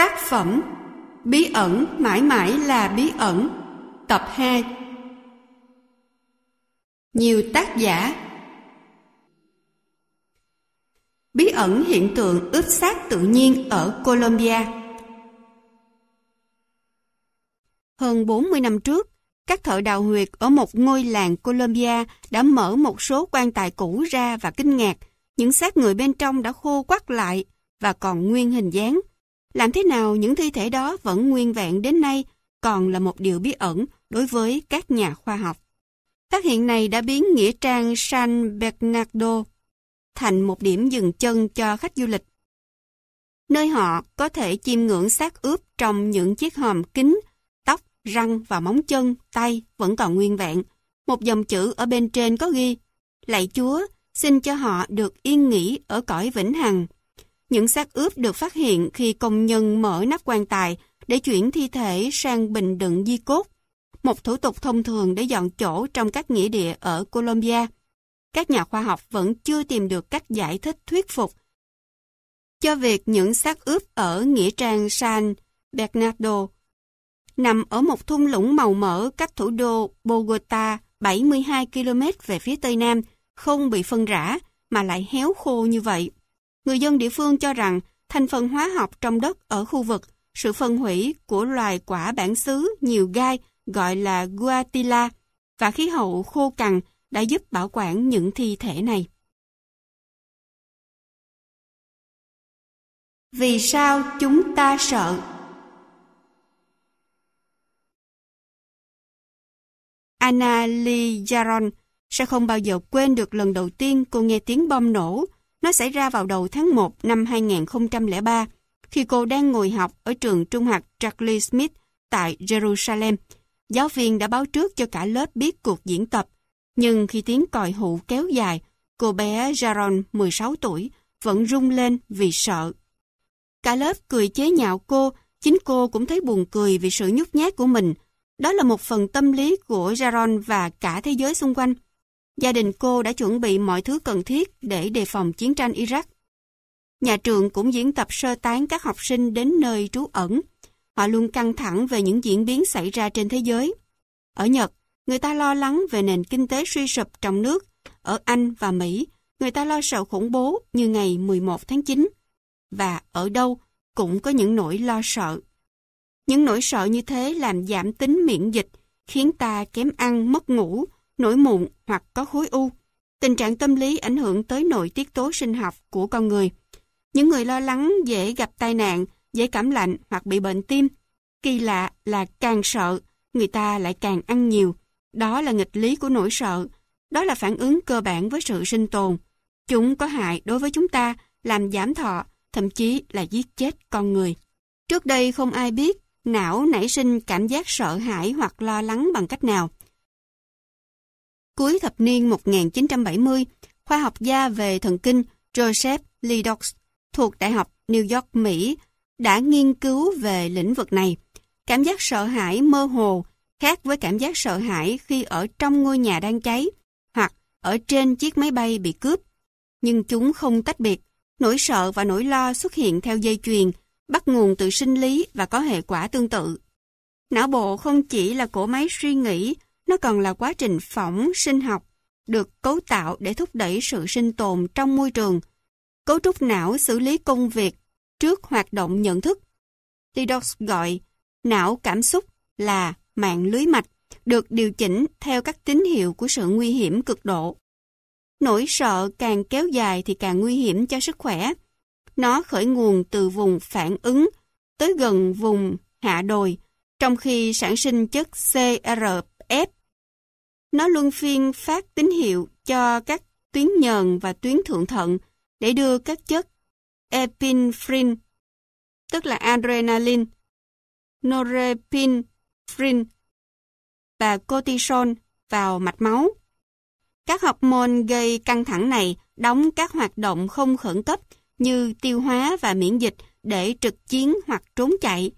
Tác phẩm Bí ẩn mãi mãi là bí ẩn Tập 2 Nhiều tác giả Bí ẩn hiện tượng ướp xác tự nhiên ở Colombia Hơn 40 năm trước, các thợ đào huyệt ở một ngôi làng Colombia đã mở một số quan tài cũ ra và kinh ngạc. Những xác người bên trong đã khô quắt lại và còn nguyên hình dáng. Làm thế nào những thi thể đó vẫn nguyên vẹn đến nay còn là một điều bí ẩn đối với các nhà khoa học. Phát hiện này đã biến nghĩa trang San Bernardo thành một điểm dừng chân cho khách du lịch. Nơi họ có thể chiêm ngưỡng xác ướp trong những chiếc hòm kính, tóc, răng và móng chân, tay vẫn còn nguyên vẹn. Một dòng chữ ở bên trên có ghi, Lạy Chúa, xin cho họ được yên nghỉ ở cõi vĩnh hằng. Những xác ướp được phát hiện khi công nhân mở nắp quan tài để chuyển thi thể sang bình đựng di cốt, một thủ tục thông thường để dọn chỗ trong các nghĩa địa ở Colombia. Các nhà khoa học vẫn chưa tìm được cách giải thích thuyết phục cho việc những xác ướp ở nghĩa trang San Bernardo nằm ở một thung lũng màu mỡ cách thủ đô Bogota 72 km về phía tây nam, không bị phân rã mà lại héo khô như vậy. Người dân địa phương cho rằng thành phần hóa học trong đất ở khu vực, sự phân hủy của loài quả bản xứ nhiều gai gọi là guatila và khí hậu khô cằn đã giúp bảo quản những thi thể này. Vì sao chúng ta sợ? Anna Lee Jaron sẽ không bao giờ quên được lần đầu tiên cô nghe tiếng bom nổ nó xảy ra vào đầu tháng 1 năm 2003, khi cô đang ngồi học ở trường trung học Charlie Smith tại Jerusalem. Giáo viên đã báo trước cho cả lớp biết cuộc diễn tập, nhưng khi tiếng còi hụ kéo dài, cô bé Jaron, 16 tuổi, vẫn rung lên vì sợ. Cả lớp cười chế nhạo cô, chính cô cũng thấy buồn cười vì sự nhút nhát của mình. Đó là một phần tâm lý của Jaron và cả thế giới xung quanh. Gia đình cô đã chuẩn bị mọi thứ cần thiết để đề phòng chiến tranh Iraq. Nhà trường cũng diễn tập sơ tán các học sinh đến nơi trú ẩn. Họ luôn căng thẳng về những diễn biến xảy ra trên thế giới. Ở Nhật, người ta lo lắng về nền kinh tế suy sụp trong nước. Ở Anh và Mỹ, người ta lo sợ khủng bố như ngày 11 tháng 9. Và ở đâu cũng có những nỗi lo sợ. Những nỗi sợ như thế làm giảm tính miễn dịch, khiến ta kém ăn, mất ngủ, nổi mụn hoặc có khối u. Tình trạng tâm lý ảnh hưởng tới nội tiết tố sinh học của con người. Những người lo lắng dễ gặp tai nạn, dễ cảm lạnh hoặc bị bệnh tim. Kỳ lạ là càng sợ, người ta lại càng ăn nhiều. Đó là nghịch lý của nỗi sợ. Đó là phản ứng cơ bản với sự sinh tồn. Chúng có hại đối với chúng ta, làm giảm thọ, thậm chí là giết chết con người. Trước đây không ai biết não nảy sinh cảm giác sợ hãi hoặc lo lắng bằng cách nào. Cuối thập niên 1970, khoa học gia về thần kinh Joseph Ledoux thuộc Đại học New York, Mỹ đã nghiên cứu về lĩnh vực này. Cảm giác sợ hãi mơ hồ khác với cảm giác sợ hãi khi ở trong ngôi nhà đang cháy hoặc ở trên chiếc máy bay bị cướp. Nhưng chúng không tách biệt. Nỗi sợ và nỗi lo xuất hiện theo dây chuyền, bắt nguồn từ sinh lý và có hệ quả tương tự. Não bộ không chỉ là cỗ máy suy nghĩ nó còn là quá trình phỏng sinh học, được cấu tạo để thúc đẩy sự sinh tồn trong môi trường. Cấu trúc não xử lý công việc trước hoạt động nhận thức. Tidox gọi não cảm xúc là mạng lưới mạch, được điều chỉnh theo các tín hiệu của sự nguy hiểm cực độ. Nỗi sợ càng kéo dài thì càng nguy hiểm cho sức khỏe. Nó khởi nguồn từ vùng phản ứng tới gần vùng hạ đồi, trong khi sản sinh chất CRF nó luân phiên phát tín hiệu cho các tuyến nhờn và tuyến thượng thận để đưa các chất epinephrine, tức là adrenaline, norepinephrine và cortisol vào mạch máu. Các hormone gây căng thẳng này đóng các hoạt động không khẩn cấp như tiêu hóa và miễn dịch để trực chiến hoặc trốn chạy.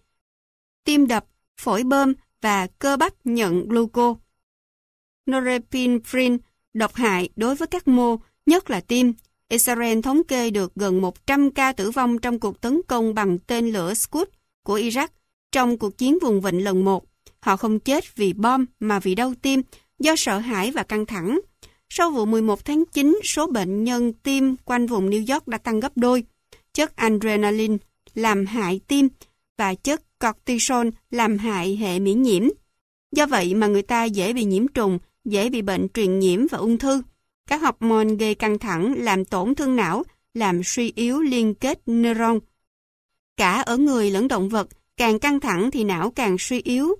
Tim đập, phổi bơm và cơ bắp nhận glucose norepinephrine độc hại đối với các mô, nhất là tim. Israel thống kê được gần 100 ca tử vong trong cuộc tấn công bằng tên lửa Scud của Iraq trong cuộc chiến vùng vịnh lần một. Họ không chết vì bom mà vì đau tim, do sợ hãi và căng thẳng. Sau vụ 11 tháng 9, số bệnh nhân tim quanh vùng New York đã tăng gấp đôi. Chất adrenaline làm hại tim và chất cortisol làm hại hệ miễn nhiễm. Do vậy mà người ta dễ bị nhiễm trùng, dễ bị bệnh truyền nhiễm và ung thư. Các học môn gây căng thẳng làm tổn thương não, làm suy yếu liên kết neuron. Cả ở người lẫn động vật, càng căng thẳng thì não càng suy yếu.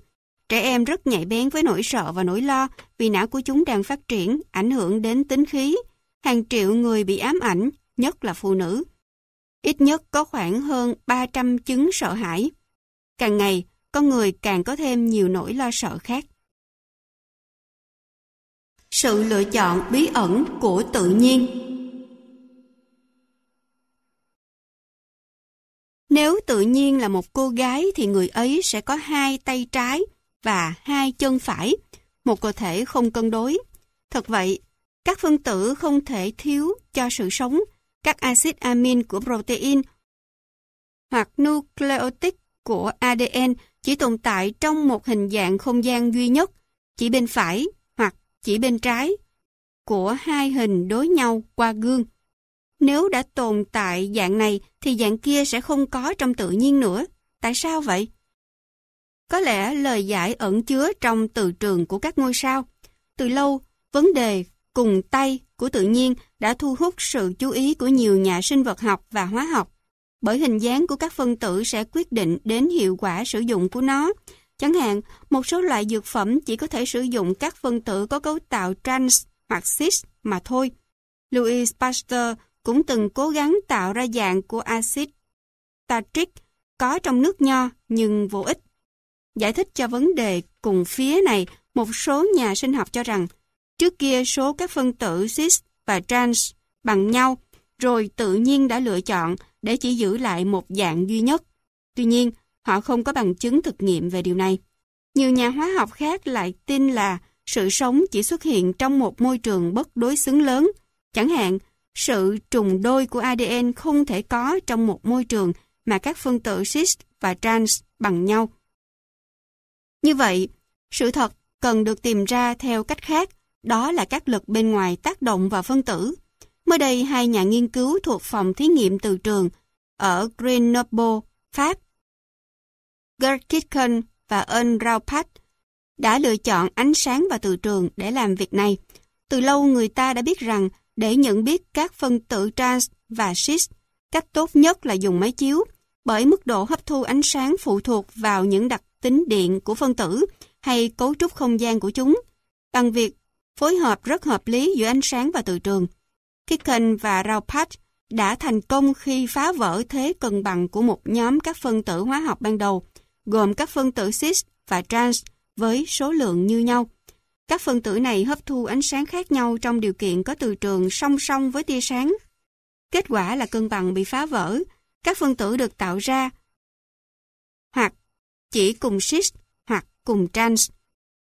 Trẻ em rất nhạy bén với nỗi sợ và nỗi lo vì não của chúng đang phát triển, ảnh hưởng đến tính khí. Hàng triệu người bị ám ảnh, nhất là phụ nữ. Ít nhất có khoảng hơn 300 chứng sợ hãi. Càng ngày, con người càng có thêm nhiều nỗi lo sợ khác. Sự lựa chọn bí ẩn của tự nhiên Nếu tự nhiên là một cô gái thì người ấy sẽ có hai tay trái và hai chân phải, một cơ thể không cân đối. Thật vậy, các phân tử không thể thiếu cho sự sống, các axit amin của protein hoặc nucleotide của ADN chỉ tồn tại trong một hình dạng không gian duy nhất, chỉ bên phải chỉ bên trái của hai hình đối nhau qua gương. Nếu đã tồn tại dạng này thì dạng kia sẽ không có trong tự nhiên nữa. Tại sao vậy? Có lẽ lời giải ẩn chứa trong từ trường của các ngôi sao. Từ lâu, vấn đề cùng tay của tự nhiên đã thu hút sự chú ý của nhiều nhà sinh vật học và hóa học bởi hình dáng của các phân tử sẽ quyết định đến hiệu quả sử dụng của nó. Chẳng hạn, một số loại dược phẩm chỉ có thể sử dụng các phân tử có cấu tạo trans hoặc cis mà thôi. Louis Pasteur cũng từng cố gắng tạo ra dạng của axit tartric có trong nước nho nhưng vô ích. Giải thích cho vấn đề cùng phía này, một số nhà sinh học cho rằng trước kia số các phân tử cis và trans bằng nhau, rồi tự nhiên đã lựa chọn để chỉ giữ lại một dạng duy nhất. Tuy nhiên, họ không có bằng chứng thực nghiệm về điều này. Nhiều nhà hóa học khác lại tin là sự sống chỉ xuất hiện trong một môi trường bất đối xứng lớn. Chẳng hạn, sự trùng đôi của ADN không thể có trong một môi trường mà các phân tử cis và trans bằng nhau. Như vậy, sự thật cần được tìm ra theo cách khác, đó là các lực bên ngoài tác động vào phân tử. Mới đây, hai nhà nghiên cứu thuộc phòng thí nghiệm từ trường ở Grenoble, Pháp, Gerd Kitchen và Ern Raupat đã lựa chọn ánh sáng và từ trường để làm việc này. Từ lâu người ta đã biết rằng để nhận biết các phân tử trans và cis, cách tốt nhất là dùng máy chiếu, bởi mức độ hấp thu ánh sáng phụ thuộc vào những đặc tính điện của phân tử hay cấu trúc không gian của chúng, bằng việc phối hợp rất hợp lý giữa ánh sáng và từ trường. Kitchen và Raupat đã thành công khi phá vỡ thế cân bằng của một nhóm các phân tử hóa học ban đầu, gồm các phân tử cis và trans với số lượng như nhau. Các phân tử này hấp thu ánh sáng khác nhau trong điều kiện có từ trường song song với tia sáng. Kết quả là cân bằng bị phá vỡ, các phân tử được tạo ra hoặc chỉ cùng cis hoặc cùng trans.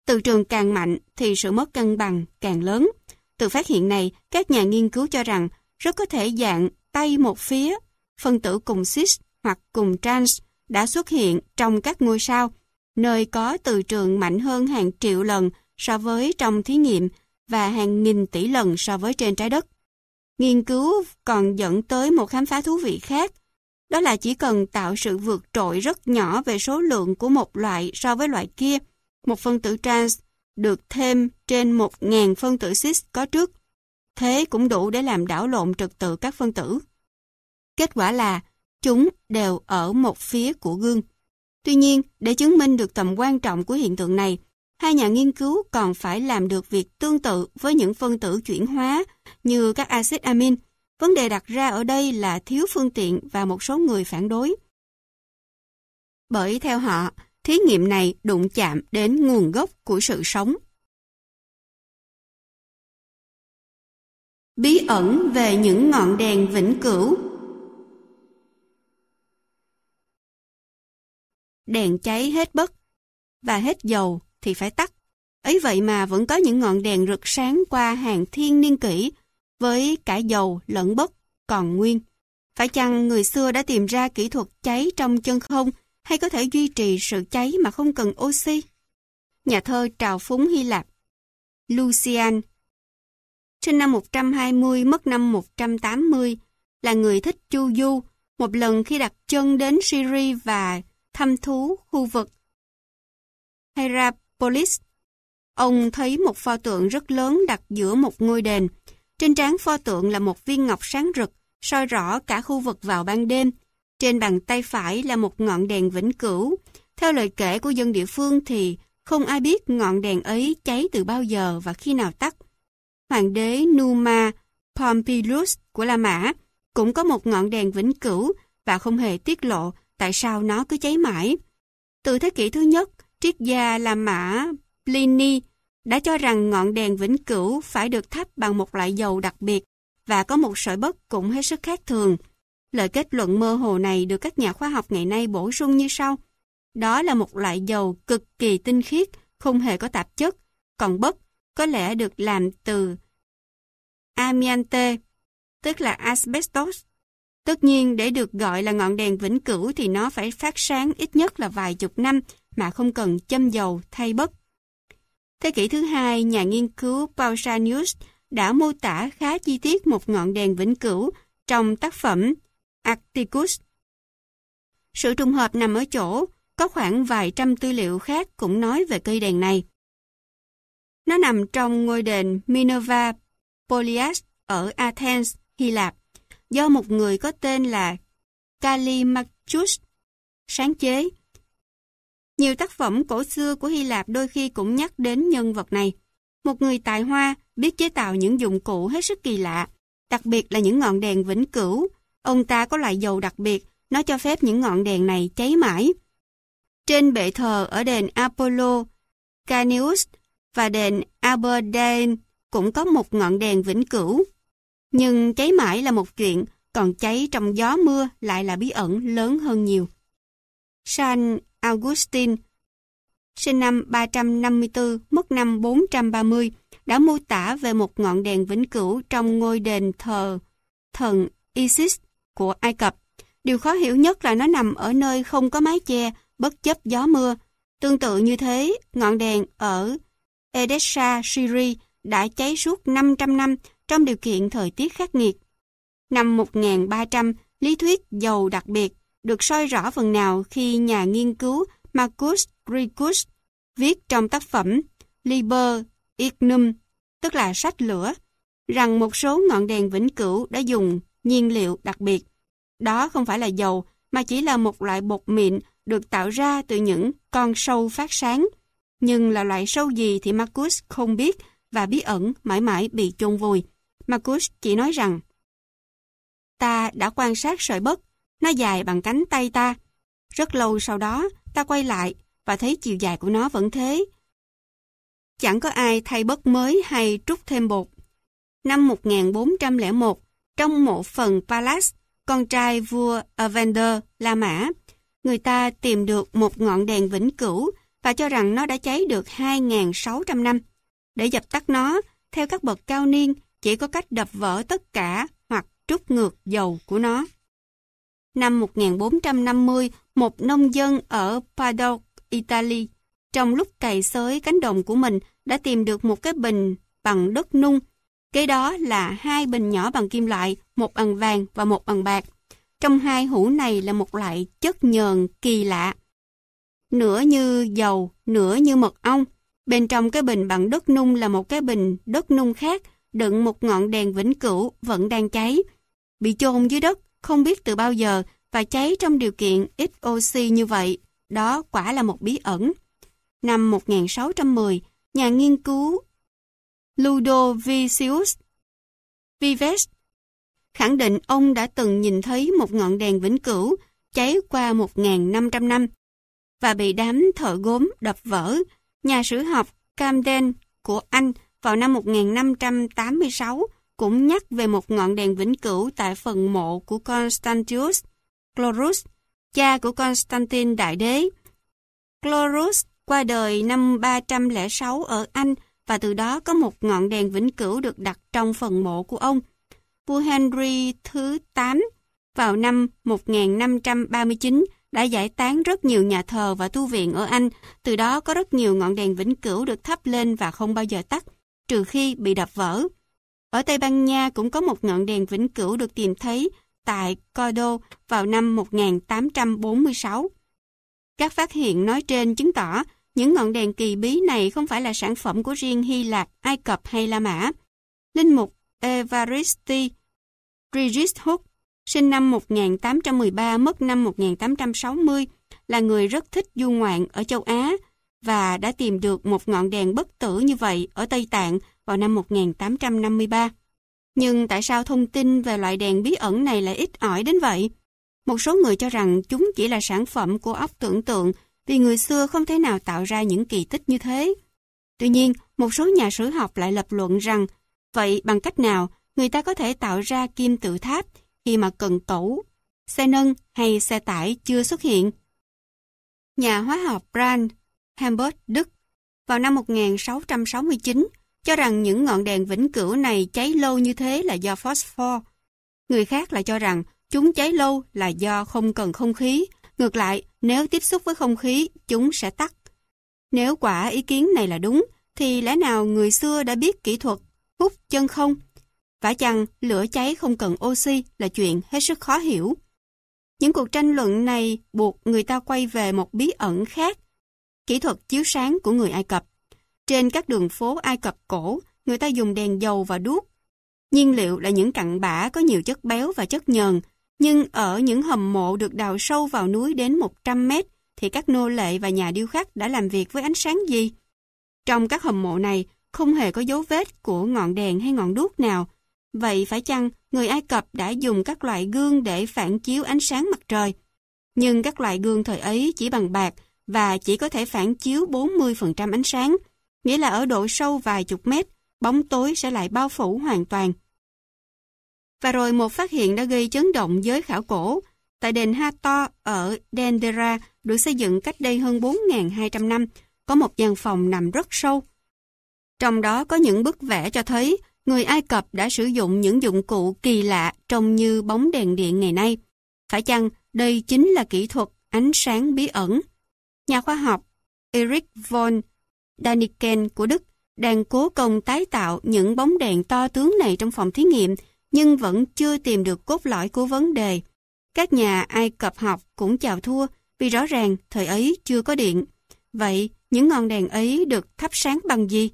Từ trường càng mạnh thì sự mất cân bằng càng lớn. Từ phát hiện này, các nhà nghiên cứu cho rằng rất có thể dạng tay một phía, phân tử cùng cis hoặc cùng trans đã xuất hiện trong các ngôi sao, nơi có từ trường mạnh hơn hàng triệu lần so với trong thí nghiệm và hàng nghìn tỷ lần so với trên trái đất. Nghiên cứu còn dẫn tới một khám phá thú vị khác, đó là chỉ cần tạo sự vượt trội rất nhỏ về số lượng của một loại so với loại kia, một phân tử trans được thêm trên 1.000 phân tử cis có trước. Thế cũng đủ để làm đảo lộn trật tự các phân tử. Kết quả là chúng đều ở một phía của gương. Tuy nhiên, để chứng minh được tầm quan trọng của hiện tượng này, hai nhà nghiên cứu còn phải làm được việc tương tự với những phân tử chuyển hóa như các axit amin. Vấn đề đặt ra ở đây là thiếu phương tiện và một số người phản đối. Bởi theo họ, thí nghiệm này đụng chạm đến nguồn gốc của sự sống. Bí ẩn về những ngọn đèn vĩnh cửu Đèn cháy hết bất và hết dầu thì phải tắt. Ấy vậy mà vẫn có những ngọn đèn rực sáng qua hàng thiên niên kỷ với cả dầu lẫn bất còn nguyên. Phải chăng người xưa đã tìm ra kỹ thuật cháy trong chân không hay có thể duy trì sự cháy mà không cần oxy? Nhà thơ trào phúng Hy Lạp Lucian Sinh năm 120, mất năm 180, là người thích chu du, một lần khi đặt chân đến Syria và thăm thú khu vực Hierapolis, ông thấy một pho tượng rất lớn đặt giữa một ngôi đền. Trên trán pho tượng là một viên ngọc sáng rực, soi rõ cả khu vực vào ban đêm. Trên bàn tay phải là một ngọn đèn vĩnh cửu. Theo lời kể của dân địa phương thì không ai biết ngọn đèn ấy cháy từ bao giờ và khi nào tắt. Hoàng đế Numa Pompilius của La Mã cũng có một ngọn đèn vĩnh cửu và không hề tiết lộ tại sao nó cứ cháy mãi. Từ thế kỷ thứ nhất, triết gia La Mã Pliny đã cho rằng ngọn đèn vĩnh cửu phải được thắp bằng một loại dầu đặc biệt và có một sợi bất cũng hết sức khác thường. Lời kết luận mơ hồ này được các nhà khoa học ngày nay bổ sung như sau. Đó là một loại dầu cực kỳ tinh khiết, không hề có tạp chất, còn bất có lẽ được làm từ amiante, tức là asbestos. Tất nhiên, để được gọi là ngọn đèn vĩnh cửu thì nó phải phát sáng ít nhất là vài chục năm mà không cần châm dầu thay bất. Thế kỷ thứ hai, nhà nghiên cứu Pausanius đã mô tả khá chi tiết một ngọn đèn vĩnh cửu trong tác phẩm Arcticus. Sự trùng hợp nằm ở chỗ, có khoảng vài trăm tư liệu khác cũng nói về cây đèn này. Nó nằm trong ngôi đền Minerva Polias ở Athens, Hy Lạp, do một người có tên là Callimachus sáng chế. Nhiều tác phẩm cổ xưa của Hy Lạp đôi khi cũng nhắc đến nhân vật này. Một người tài hoa biết chế tạo những dụng cụ hết sức kỳ lạ, đặc biệt là những ngọn đèn vĩnh cửu. Ông ta có loại dầu đặc biệt, nó cho phép những ngọn đèn này cháy mãi. Trên bệ thờ ở đền Apollo, Canius và đền Aberdeen cũng có một ngọn đèn vĩnh cửu. Nhưng cháy mãi là một chuyện, còn cháy trong gió mưa lại là bí ẩn lớn hơn nhiều. San Augustine, sinh năm 354, mất năm 430, đã mô tả về một ngọn đèn vĩnh cửu trong ngôi đền thờ thần Isis của Ai Cập. Điều khó hiểu nhất là nó nằm ở nơi không có mái che, bất chấp gió mưa. Tương tự như thế, ngọn đèn ở Edessa, Syria đã cháy suốt 500 năm trong điều kiện thời tiết khắc nghiệt. Năm 1300, lý thuyết dầu đặc biệt được soi rõ phần nào khi nhà nghiên cứu Marcus Ricus viết trong tác phẩm Liber Ignum, tức là sách lửa, rằng một số ngọn đèn vĩnh cửu đã dùng nhiên liệu đặc biệt. Đó không phải là dầu, mà chỉ là một loại bột mịn được tạo ra từ những con sâu phát sáng. Nhưng là loại sâu gì thì Marcus không biết và bí ẩn mãi mãi bị chôn vùi. Marcus chỉ nói rằng Ta đã quan sát sợi bất, nó dài bằng cánh tay ta. Rất lâu sau đó, ta quay lại và thấy chiều dài của nó vẫn thế. Chẳng có ai thay bất mới hay trút thêm bột. Năm 1401, trong mộ phần Pallas, con trai vua Evander, La Mã, người ta tìm được một ngọn đèn vĩnh cửu và cho rằng nó đã cháy được 2.600 năm. Để dập tắt nó, theo các bậc cao niên, chỉ có cách đập vỡ tất cả hoặc trút ngược dầu của nó. Năm 1450, một nông dân ở Padua, Italy, trong lúc cày xới cánh đồng của mình đã tìm được một cái bình bằng đất nung. Kế đó là hai bình nhỏ bằng kim loại, một bằng vàng và một bằng bạc. Trong hai hũ này là một loại chất nhờn kỳ lạ. Nửa như dầu, nửa như mật ong. Bên trong cái bình bằng đất nung là một cái bình đất nung khác, đựng một ngọn đèn vĩnh cửu vẫn đang cháy. Bị chôn dưới đất, không biết từ bao giờ, và cháy trong điều kiện ít oxy như vậy. Đó quả là một bí ẩn. Năm 1610, nhà nghiên cứu Ludovicius Vives khẳng định ông đã từng nhìn thấy một ngọn đèn vĩnh cửu cháy qua 1.500 năm và bị đám thợ gốm đập vỡ. Nhà sử học Camden của Anh vào năm 1586 cũng nhắc về một ngọn đèn vĩnh cửu tại phần mộ của Constantius Chlorus, cha của Constantine Đại Đế. Chlorus qua đời năm 306 ở Anh và từ đó có một ngọn đèn vĩnh cửu được đặt trong phần mộ của ông. Vua Henry thứ 8 vào năm 1539 đã giải tán rất nhiều nhà thờ và tu viện ở Anh, từ đó có rất nhiều ngọn đèn vĩnh cửu được thắp lên và không bao giờ tắt, trừ khi bị đập vỡ. Ở Tây Ban Nha cũng có một ngọn đèn vĩnh cửu được tìm thấy tại Cordo vào năm 1846. Các phát hiện nói trên chứng tỏ những ngọn đèn kỳ bí này không phải là sản phẩm của riêng Hy Lạp, Ai Cập hay La Mã. Linh mục Evaristi Regis Hook, sinh năm 1813, mất năm 1860, là người rất thích du ngoạn ở châu Á và đã tìm được một ngọn đèn bất tử như vậy ở Tây Tạng vào năm 1853. Nhưng tại sao thông tin về loại đèn bí ẩn này lại ít ỏi đến vậy? Một số người cho rằng chúng chỉ là sản phẩm của óc tưởng tượng vì người xưa không thể nào tạo ra những kỳ tích như thế. Tuy nhiên, một số nhà sử học lại lập luận rằng vậy bằng cách nào người ta có thể tạo ra kim tự tháp khi mà cần cẩu, xe nâng hay xe tải chưa xuất hiện. Nhà hóa học Brand Hamburg, Đức vào năm 1669 cho rằng những ngọn đèn vĩnh cửu này cháy lâu như thế là do phosphor. Người khác lại cho rằng chúng cháy lâu là do không cần không khí. Ngược lại, nếu tiếp xúc với không khí, chúng sẽ tắt. Nếu quả ý kiến này là đúng, thì lẽ nào người xưa đã biết kỹ thuật hút chân không? Phải chăng lửa cháy không cần oxy là chuyện hết sức khó hiểu. Những cuộc tranh luận này buộc người ta quay về một bí ẩn khác, kỹ thuật chiếu sáng của người Ai Cập. Trên các đường phố Ai Cập cổ, người ta dùng đèn dầu và đuốc. Nhiên liệu là những cặn bã có nhiều chất béo và chất nhờn, nhưng ở những hầm mộ được đào sâu vào núi đến 100 mét, thì các nô lệ và nhà điêu khắc đã làm việc với ánh sáng gì? Trong các hầm mộ này, không hề có dấu vết của ngọn đèn hay ngọn đuốc nào. Vậy phải chăng người Ai Cập đã dùng các loại gương để phản chiếu ánh sáng mặt trời? Nhưng các loại gương thời ấy chỉ bằng bạc và chỉ có thể phản chiếu 40% ánh sáng, nghĩa là ở độ sâu vài chục mét, bóng tối sẽ lại bao phủ hoàn toàn. Và rồi một phát hiện đã gây chấn động giới khảo cổ. Tại đền Hathor ở Dendera được xây dựng cách đây hơn 4.200 năm, có một gian phòng nằm rất sâu. Trong đó có những bức vẽ cho thấy người Ai Cập đã sử dụng những dụng cụ kỳ lạ trông như bóng đèn điện ngày nay. Phải chăng đây chính là kỹ thuật ánh sáng bí ẩn? Nhà khoa học Erich von Daniken của Đức đang cố công tái tạo những bóng đèn to tướng này trong phòng thí nghiệm nhưng vẫn chưa tìm được cốt lõi của vấn đề. Các nhà Ai Cập học cũng chào thua vì rõ ràng thời ấy chưa có điện. Vậy những ngọn đèn ấy được thắp sáng bằng gì?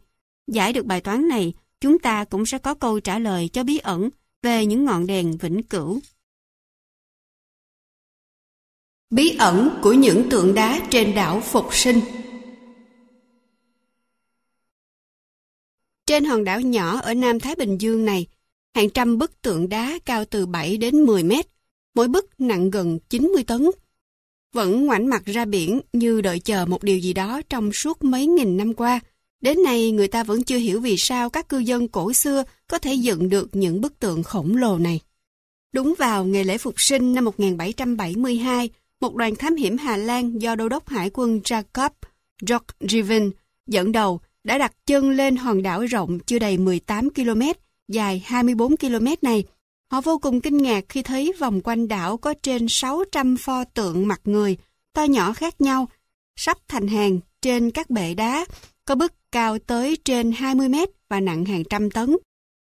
Giải được bài toán này, chúng ta cũng sẽ có câu trả lời cho bí ẩn về những ngọn đèn vĩnh cửu. Bí ẩn của những tượng đá trên đảo Phục Sinh Trên hòn đảo nhỏ ở Nam Thái Bình Dương này, hàng trăm bức tượng đá cao từ 7 đến 10 mét, mỗi bức nặng gần 90 tấn. Vẫn ngoảnh mặt ra biển như đợi chờ một điều gì đó trong suốt mấy nghìn năm qua. Đến nay người ta vẫn chưa hiểu vì sao các cư dân cổ xưa có thể dựng được những bức tượng khổng lồ này. Đúng vào ngày lễ phục sinh năm 1772, một đoàn thám hiểm Hà Lan do đô đốc hải quân Jacob Jorgriven dẫn đầu đã đặt chân lên hòn đảo rộng chưa đầy 18 km, dài 24 km này. Họ vô cùng kinh ngạc khi thấy vòng quanh đảo có trên 600 pho tượng mặt người, to nhỏ khác nhau, sắp thành hàng trên các bệ đá, có bức cao tới trên 20 mét và nặng hàng trăm tấn.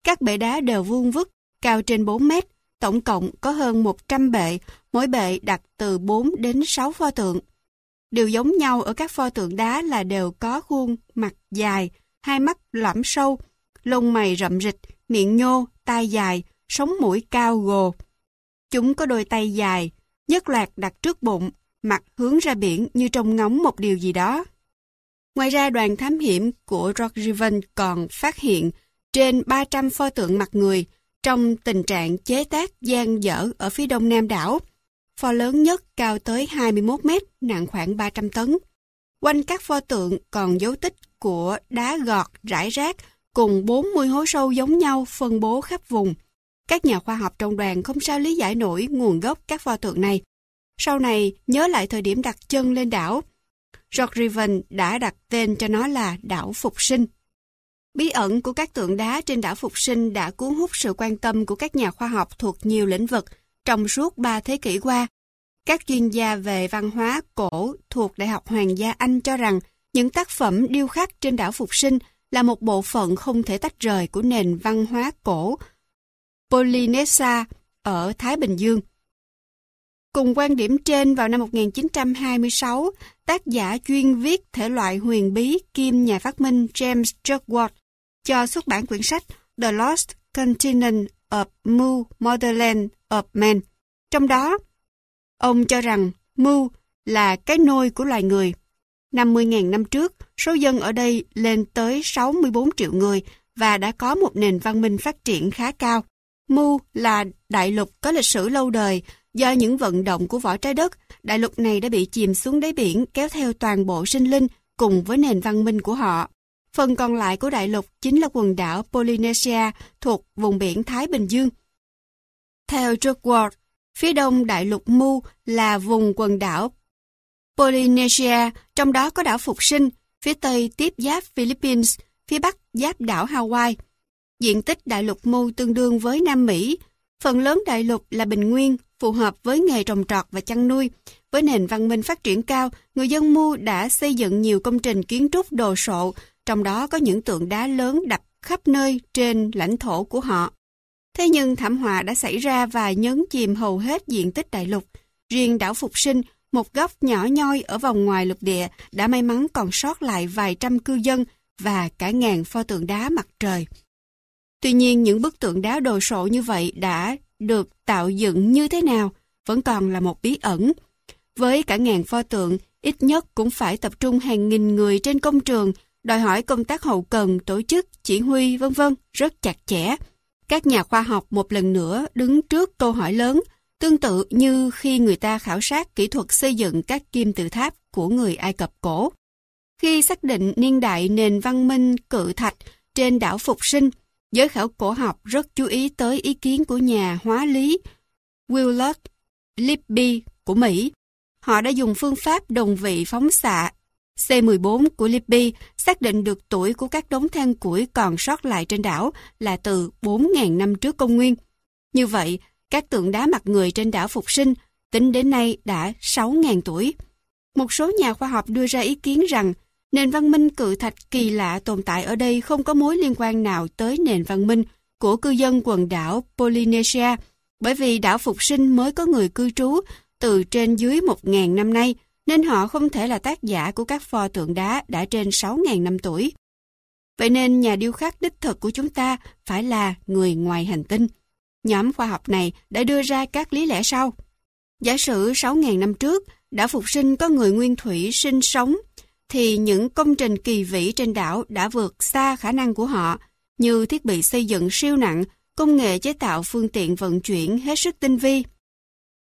Các bệ đá đều vuông vức, cao trên 4 mét, tổng cộng có hơn 100 bệ, mỗi bệ đặt từ 4 đến 6 pho tượng. Điều giống nhau ở các pho tượng đá là đều có khuôn mặt dài, hai mắt lõm sâu, lông mày rậm rịch, miệng nhô, tai dài, sống mũi cao gồ. Chúng có đôi tay dài, nhất loạt đặt trước bụng, mặt hướng ra biển như trông ngóng một điều gì đó. Ngoài ra đoàn thám hiểm của Rockriven còn phát hiện trên 300 pho tượng mặt người trong tình trạng chế tác gian dở ở phía đông nam đảo. Pho lớn nhất cao tới 21 mét, nặng khoảng 300 tấn. Quanh các pho tượng còn dấu tích của đá gọt rải rác cùng 40 hố sâu giống nhau phân bố khắp vùng. Các nhà khoa học trong đoàn không sao lý giải nổi nguồn gốc các pho tượng này. Sau này, nhớ lại thời điểm đặt chân lên đảo, George Riven đã đặt tên cho nó là đảo Phục Sinh. Bí ẩn của các tượng đá trên đảo Phục Sinh đã cuốn hút sự quan tâm của các nhà khoa học thuộc nhiều lĩnh vực trong suốt ba thế kỷ qua. Các chuyên gia về văn hóa cổ thuộc Đại học Hoàng gia Anh cho rằng những tác phẩm điêu khắc trên đảo Phục Sinh là một bộ phận không thể tách rời của nền văn hóa cổ Polynesia ở Thái Bình Dương. Cùng quan điểm trên vào năm 1926, tác giả chuyên viết thể loại huyền bí kim nhà phát minh James Jugward cho xuất bản quyển sách The Lost Continent of Mu Motherland of Man. Trong đó, ông cho rằng Mu là cái nôi của loài người. 50.000 năm trước, số dân ở đây lên tới 64 triệu người và đã có một nền văn minh phát triển khá cao. Mu là đại lục có lịch sử lâu đời, do những vận động của vỏ trái đất, đại lục này đã bị chìm xuống đáy biển kéo theo toàn bộ sinh linh cùng với nền văn minh của họ. Phần còn lại của đại lục chính là quần đảo Polynesia thuộc vùng biển Thái Bình Dương. Theo Druckworth, phía đông đại lục Mu là vùng quần đảo Polynesia, trong đó có đảo Phục Sinh, phía tây tiếp giáp Philippines, phía bắc giáp đảo Hawaii. Diện tích đại lục Mu tương đương với Nam Mỹ. Phần lớn đại lục là bình nguyên, phù hợp với nghề trồng trọt và chăn nuôi. Với nền văn minh phát triển cao, người dân Mu đã xây dựng nhiều công trình kiến trúc đồ sộ, trong đó có những tượng đá lớn đập khắp nơi trên lãnh thổ của họ. Thế nhưng thảm họa đã xảy ra và nhấn chìm hầu hết diện tích đại lục. Riêng đảo Phục Sinh, một góc nhỏ nhoi ở vòng ngoài lục địa đã may mắn còn sót lại vài trăm cư dân và cả ngàn pho tượng đá mặt trời. Tuy nhiên những bức tượng đá đồ sộ như vậy đã được tạo dựng như thế nào vẫn còn là một bí ẩn. Với cả ngàn pho tượng, ít nhất cũng phải tập trung hàng nghìn người trên công trường, đòi hỏi công tác hậu cần, tổ chức, chỉ huy, vân vân rất chặt chẽ. Các nhà khoa học một lần nữa đứng trước câu hỏi lớn, tương tự như khi người ta khảo sát kỹ thuật xây dựng các kim tự tháp của người Ai Cập cổ. Khi xác định niên đại nền văn minh cự thạch trên đảo Phục Sinh, giới khảo cổ học rất chú ý tới ý kiến của nhà hóa lý Willard Libby của Mỹ. Họ đã dùng phương pháp đồng vị phóng xạ C14 của Libby xác định được tuổi của các đống than củi còn sót lại trên đảo là từ 4.000 năm trước công nguyên. Như vậy, các tượng đá mặt người trên đảo Phục Sinh tính đến nay đã 6.000 tuổi. Một số nhà khoa học đưa ra ý kiến rằng nền văn minh cự thạch kỳ lạ tồn tại ở đây không có mối liên quan nào tới nền văn minh của cư dân quần đảo Polynesia, bởi vì đảo Phục Sinh mới có người cư trú từ trên dưới 1.000 năm nay, nên họ không thể là tác giả của các pho tượng đá đã trên 6.000 năm tuổi. Vậy nên nhà điêu khắc đích thực của chúng ta phải là người ngoài hành tinh. Nhóm khoa học này đã đưa ra các lý lẽ sau. Giả sử 6.000 năm trước, đã phục sinh có người nguyên thủy sinh sống, thì những công trình kỳ vĩ trên đảo đã vượt xa khả năng của họ, như thiết bị xây dựng siêu nặng, công nghệ chế tạo phương tiện vận chuyển hết sức tinh vi.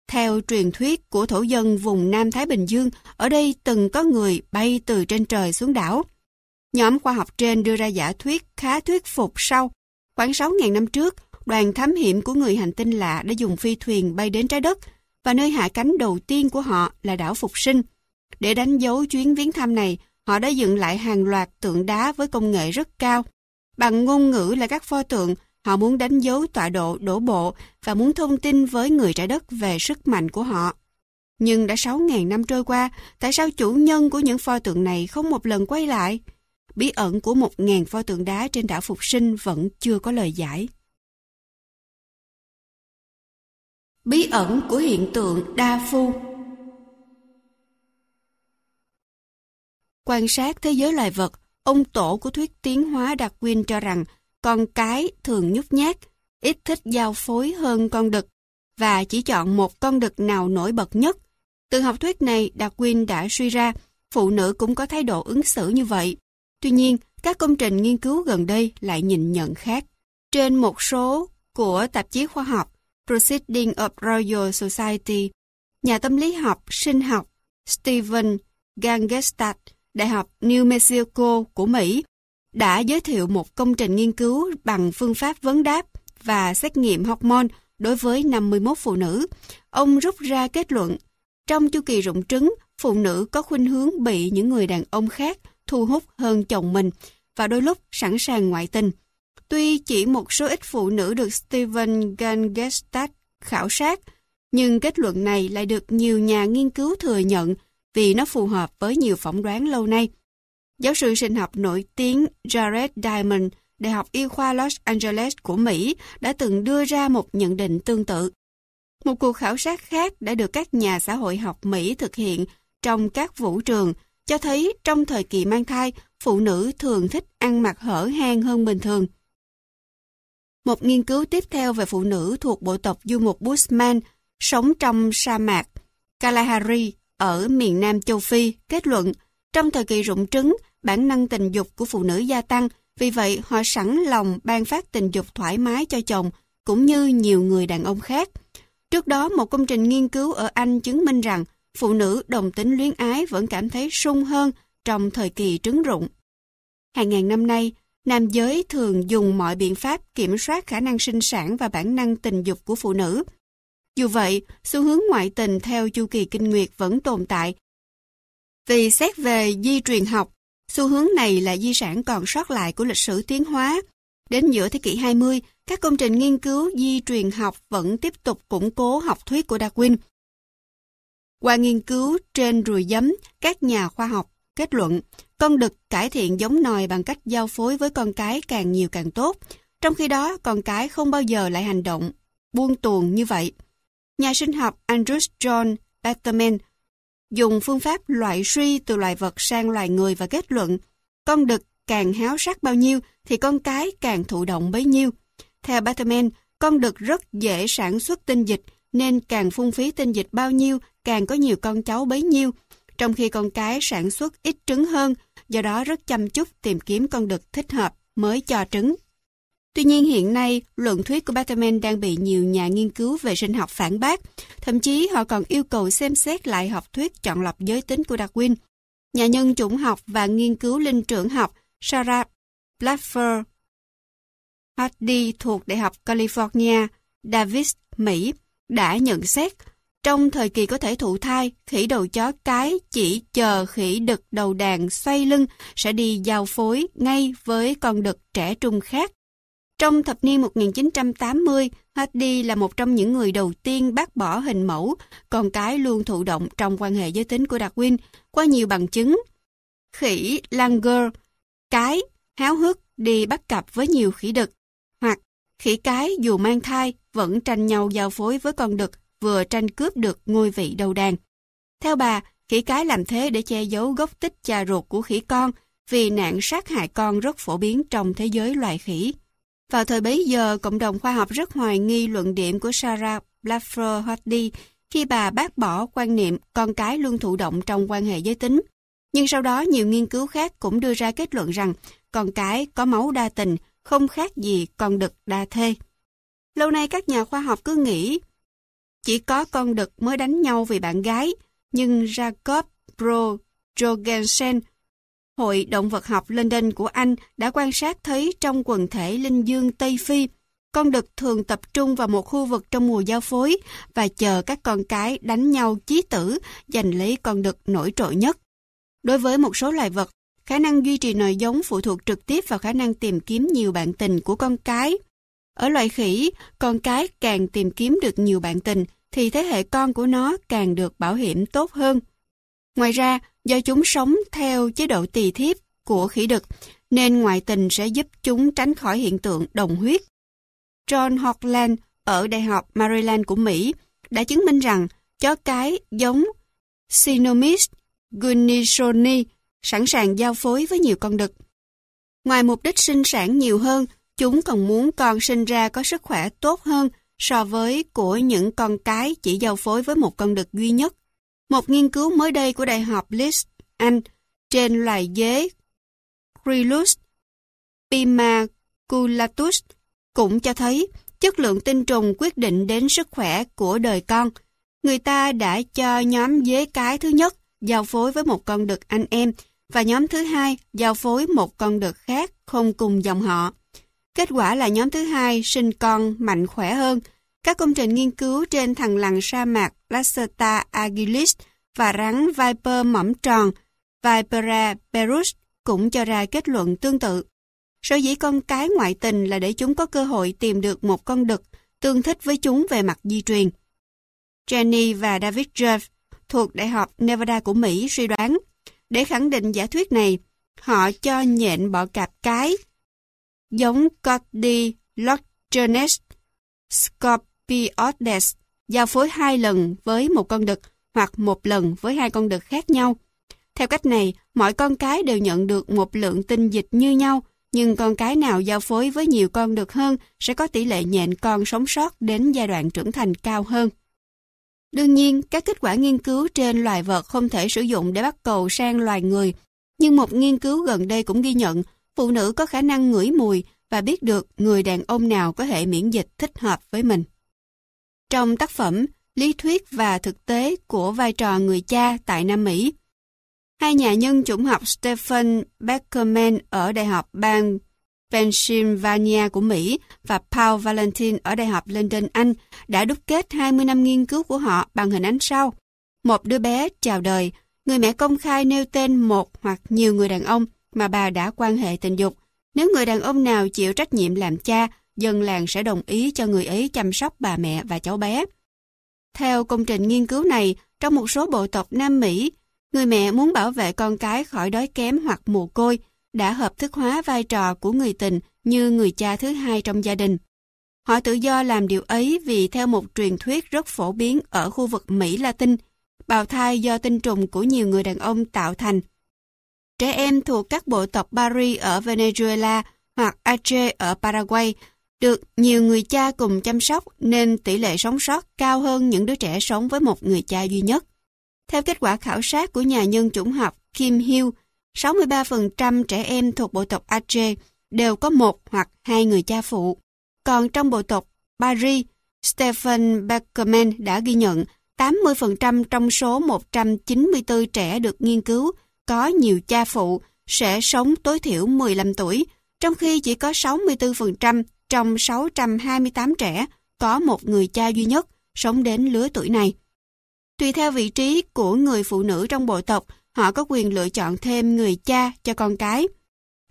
Theo truyền thuyết của thổ dân vùng Nam Thái Bình Dương, ở đây từng có người bay từ trên trời xuống đảo. Nhóm khoa học trên đưa ra giả thuyết khá thuyết phục sau. Khoảng 6.000 năm trước, đoàn thám hiểm của người hành tinh lạ đã dùng phi thuyền bay đến trái đất và nơi hạ cánh đầu tiên của họ là đảo Phục Sinh. Để đánh dấu chuyến viếng thăm này, họ đã dựng lại hàng loạt tượng đá với công nghệ rất cao. Bằng ngôn ngữ là các pho tượng, họ muốn đánh dấu tọa độ đổ bộ và muốn thông tin với người trái đất về sức mạnh của họ. Nhưng đã 6.000 năm trôi qua, tại sao chủ nhân của những pho tượng này không một lần quay lại? Bí ẩn của 1.000 pho tượng đá trên đảo Phục Sinh vẫn chưa có lời giải. Bí ẩn của hiện tượng đa phu Quan sát thế giới loài vật, ông tổ của thuyết tiến hóa Darwin cho rằng con cái thường nhút nhát, ít thích giao phối hơn con đực và chỉ chọn một con đực nào nổi bật nhất. Từ học thuyết này, Darwin đã suy ra phụ nữ cũng có thái độ ứng xử như vậy. Tuy nhiên, các công trình nghiên cứu gần đây lại nhìn nhận khác. Trên một số của tạp chí khoa học Proceeding of Royal Society, nhà tâm lý học sinh học Stephen Gangestad, Đại học New Mexico của Mỹ, đã giới thiệu một công trình nghiên cứu bằng phương pháp vấn đáp và xét nghiệm hormone đối với 51 phụ nữ. Ông rút ra kết luận, trong chu kỳ rụng trứng, phụ nữ có khuynh hướng bị những người đàn ông khác thu hút hơn chồng mình và đôi lúc sẵn sàng ngoại tình. Tuy chỉ một số ít phụ nữ được Steven Gangestad khảo sát, Nhưng kết luận này lại được nhiều nhà nghiên cứu thừa nhận vì nó phù hợp với nhiều phỏng đoán lâu nay. Giáo sư sinh học nổi tiếng Jared Diamond, Đại học Y khoa Los Angeles của Mỹ đã từng đưa ra một nhận định tương tự. Một cuộc khảo sát khác đã được các nhà xã hội học Mỹ thực hiện trong các vũ trường cho thấy trong thời kỳ mang thai, phụ nữ thường thích ăn mặc hở hang hơn bình thường. Một nghiên cứu tiếp theo về phụ nữ thuộc bộ tộc du mục Bushman sống trong sa mạc Kalahari ở miền Nam châu Phi kết luận trong thời kỳ rụng trứng, bản năng tình dục của phụ nữ gia tăng, vì vậy họ sẵn lòng ban phát tình dục thoải mái cho chồng cũng như nhiều người đàn ông khác. Trước đó, một công trình nghiên cứu ở Anh chứng minh rằng phụ nữ đồng tính luyến ái vẫn cảm thấy sung hơn trong thời kỳ trứng rụng. Hàng ngàn năm nay, nam giới thường dùng mọi biện pháp kiểm soát khả năng sinh sản và bản năng tình dục của phụ nữ. Dù vậy, xu hướng ngoại tình theo chu kỳ kinh nguyệt vẫn tồn tại. Vì xét về di truyền học, xu hướng này là di sản còn sót lại của lịch sử tiến hóa. Đến giữa thế kỷ 20, các công trình nghiên cứu di truyền học vẫn tiếp tục củng cố học thuyết của Darwin. Qua nghiên cứu trên ruồi giấm, các nhà khoa học kết luận con đực cải thiện giống nòi bằng cách giao phối với con cái càng nhiều càng tốt. Trong khi đó, con cái không bao giờ lại hành động buông tuồng như vậy. Nhà sinh học Andrew John Betterman dùng phương pháp loại suy từ loài vật sang loài người và kết luận con đực càng háo sắc bao nhiêu thì con cái càng thụ động bấy nhiêu. Theo Batman, con đực rất dễ sản xuất tinh dịch nên càng phung phí tinh dịch bao nhiêu càng có nhiều con cháu bấy nhiêu, trong khi con cái sản xuất ít trứng hơn, do đó rất chăm chút tìm kiếm con đực thích hợp mới cho trứng. Tuy nhiên hiện nay, luận thuyết của bateman đang bị nhiều nhà nghiên cứu về sinh học phản bác. Thậm chí họ còn yêu cầu xem xét lại học thuyết chọn lọc giới tính của Darwin. Nhà nhân chủng học và nghiên cứu linh trưởng học Sarah Blaffer Hardy thuộc Đại học California, Davis, Mỹ đã nhận xét trong thời kỳ có thể thụ thai, khỉ đầu chó cái chỉ chờ khỉ đực đầu đàn xoay lưng sẽ đi giao phối ngay với con đực trẻ trung khác. Trong thập niên 1980, Hardy là một trong những người đầu tiên bác bỏ hình mẫu, con cái luôn thụ động trong quan hệ giới tính của Darwin qua nhiều bằng chứng. Khỉ Langer, cái, háo hức đi bắt cặp với nhiều khỉ đực, hoặc khỉ cái dù mang thai vẫn tranh nhau giao phối với con đực vừa tranh cướp được ngôi vị đầu đàn. Theo bà, khỉ cái làm thế để che giấu gốc tích cha ruột của khỉ con vì nạn sát hại con rất phổ biến trong thế giới loài khỉ. Vào thời bấy giờ, cộng đồng khoa học rất hoài nghi luận điểm của Sarah Blaffer Hardy khi bà bác bỏ quan niệm con cái luôn thụ động trong quan hệ giới tính. Nhưng sau đó nhiều nghiên cứu khác cũng đưa ra kết luận rằng con cái có máu đa tình, không khác gì con đực đa thê. Lâu nay các nhà khoa học cứ nghĩ chỉ có con đực mới đánh nhau vì bạn gái, nhưng Jacob Bro Jorgensen, Hội Động vật học London của Anh đã quan sát thấy trong quần thể linh dương Tây Phi, con đực thường tập trung vào một khu vực trong mùa giao phối và chờ các con cái đánh nhau chí tử giành lấy con đực nổi trội nhất. Đối với một số loài vật, khả năng duy trì nòi giống phụ thuộc trực tiếp vào khả năng tìm kiếm nhiều bạn tình của con cái. Ở loài khỉ, con cái càng tìm kiếm được nhiều bạn tình, thì thế hệ con của nó càng được bảo hiểm tốt hơn. Ngoài ra, do chúng sống theo chế độ tỳ thiếp của khỉ đực, nên ngoại tình sẽ giúp chúng tránh khỏi hiện tượng đồng huyết. John Hockland ở Đại học Maryland của Mỹ đã chứng minh rằng chó cái giống Sinomys gunisoni sẵn sàng giao phối với nhiều con đực. Ngoài mục đích sinh sản nhiều hơn, chúng còn muốn con sinh ra có sức khỏe tốt hơn so với của những con cái chỉ giao phối với một con đực duy nhất. Một nghiên cứu mới đây của Đại học Leeds, Anh, trên loài dế Crilus pimaculatus cũng cho thấy chất lượng tinh trùng quyết định đến sức khỏe của đời con. Người ta đã cho nhóm dế cái thứ nhất giao phối với một con đực anh em và nhóm thứ hai giao phối một con đực khác không cùng dòng họ. Kết quả là nhóm thứ hai sinh con mạnh khỏe hơn. Các công trình nghiên cứu trên thằng lằn sa mạc Lacerta agilis và rắn Viper mỏm tròn Vipera perus cũng cho ra kết luận tương tự. Sở dĩ con cái ngoại tình là để chúng có cơ hội tìm được một con đực tương thích với chúng về mặt di truyền. Jenny và David Jeff thuộc Đại học Nevada của Mỹ suy đoán. Để khẳng định giả thuyết này, họ cho nhện bọ cạp cái giống Cordy Scorp Scorpioides giao phối hai lần với một con đực hoặc một lần với hai con đực khác nhau. Theo cách này, mọi con cái đều nhận được một lượng tinh dịch như nhau, nhưng con cái nào giao phối với nhiều con đực hơn sẽ có tỷ lệ nhện con sống sót đến giai đoạn trưởng thành cao hơn. Đương nhiên, các kết quả nghiên cứu trên loài vật không thể sử dụng để bắt cầu sang loài người, nhưng một nghiên cứu gần đây cũng ghi nhận phụ nữ có khả năng ngửi mùi và biết được người đàn ông nào có hệ miễn dịch thích hợp với mình. Trong tác phẩm Lý thuyết và thực tế của vai trò người cha tại Nam Mỹ, hai nhà nhân chủng học Stephen Beckerman ở Đại học bang Pennsylvania của Mỹ và Paul Valentin ở Đại học London, Anh đã đúc kết 20 năm nghiên cứu của họ bằng hình ảnh sau. Một đứa bé chào đời, người mẹ công khai nêu tên một hoặc nhiều người đàn ông mà bà đã quan hệ tình dục. Nếu người đàn ông nào chịu trách nhiệm làm cha, dân làng sẽ đồng ý cho người ấy chăm sóc bà mẹ và cháu bé. Theo công trình nghiên cứu này, trong một số bộ tộc Nam Mỹ, người mẹ muốn bảo vệ con cái khỏi đói kém hoặc mồ côi, đã hợp thức hóa vai trò của người tình như người cha thứ hai trong gia đình. Họ tự do làm điều ấy vì theo một truyền thuyết rất phổ biến ở khu vực Mỹ Latin, bào thai do tinh trùng của nhiều người đàn ông tạo thành. Trẻ em thuộc các bộ tộc Bari ở Venezuela hoặc Aceh ở Paraguay được nhiều người cha cùng chăm sóc nên tỷ lệ sống sót cao hơn những đứa trẻ sống với một người cha duy nhất. Theo kết quả khảo sát của nhà nhân chủng học Kim Hill, 63% trẻ em thuộc bộ tộc Ache đều có một hoặc hai người cha phụ. Còn trong bộ tộc Bari, Stephen Beckerman đã ghi nhận 80% trong số 194 trẻ được nghiên cứu có nhiều cha phụ sẽ sống tối thiểu 15 tuổi, trong khi chỉ có 64% trong 628 trẻ có một người cha duy nhất sống đến lứa tuổi này. Tùy theo vị trí của người phụ nữ trong bộ tộc, họ có quyền lựa chọn thêm người cha cho con cái.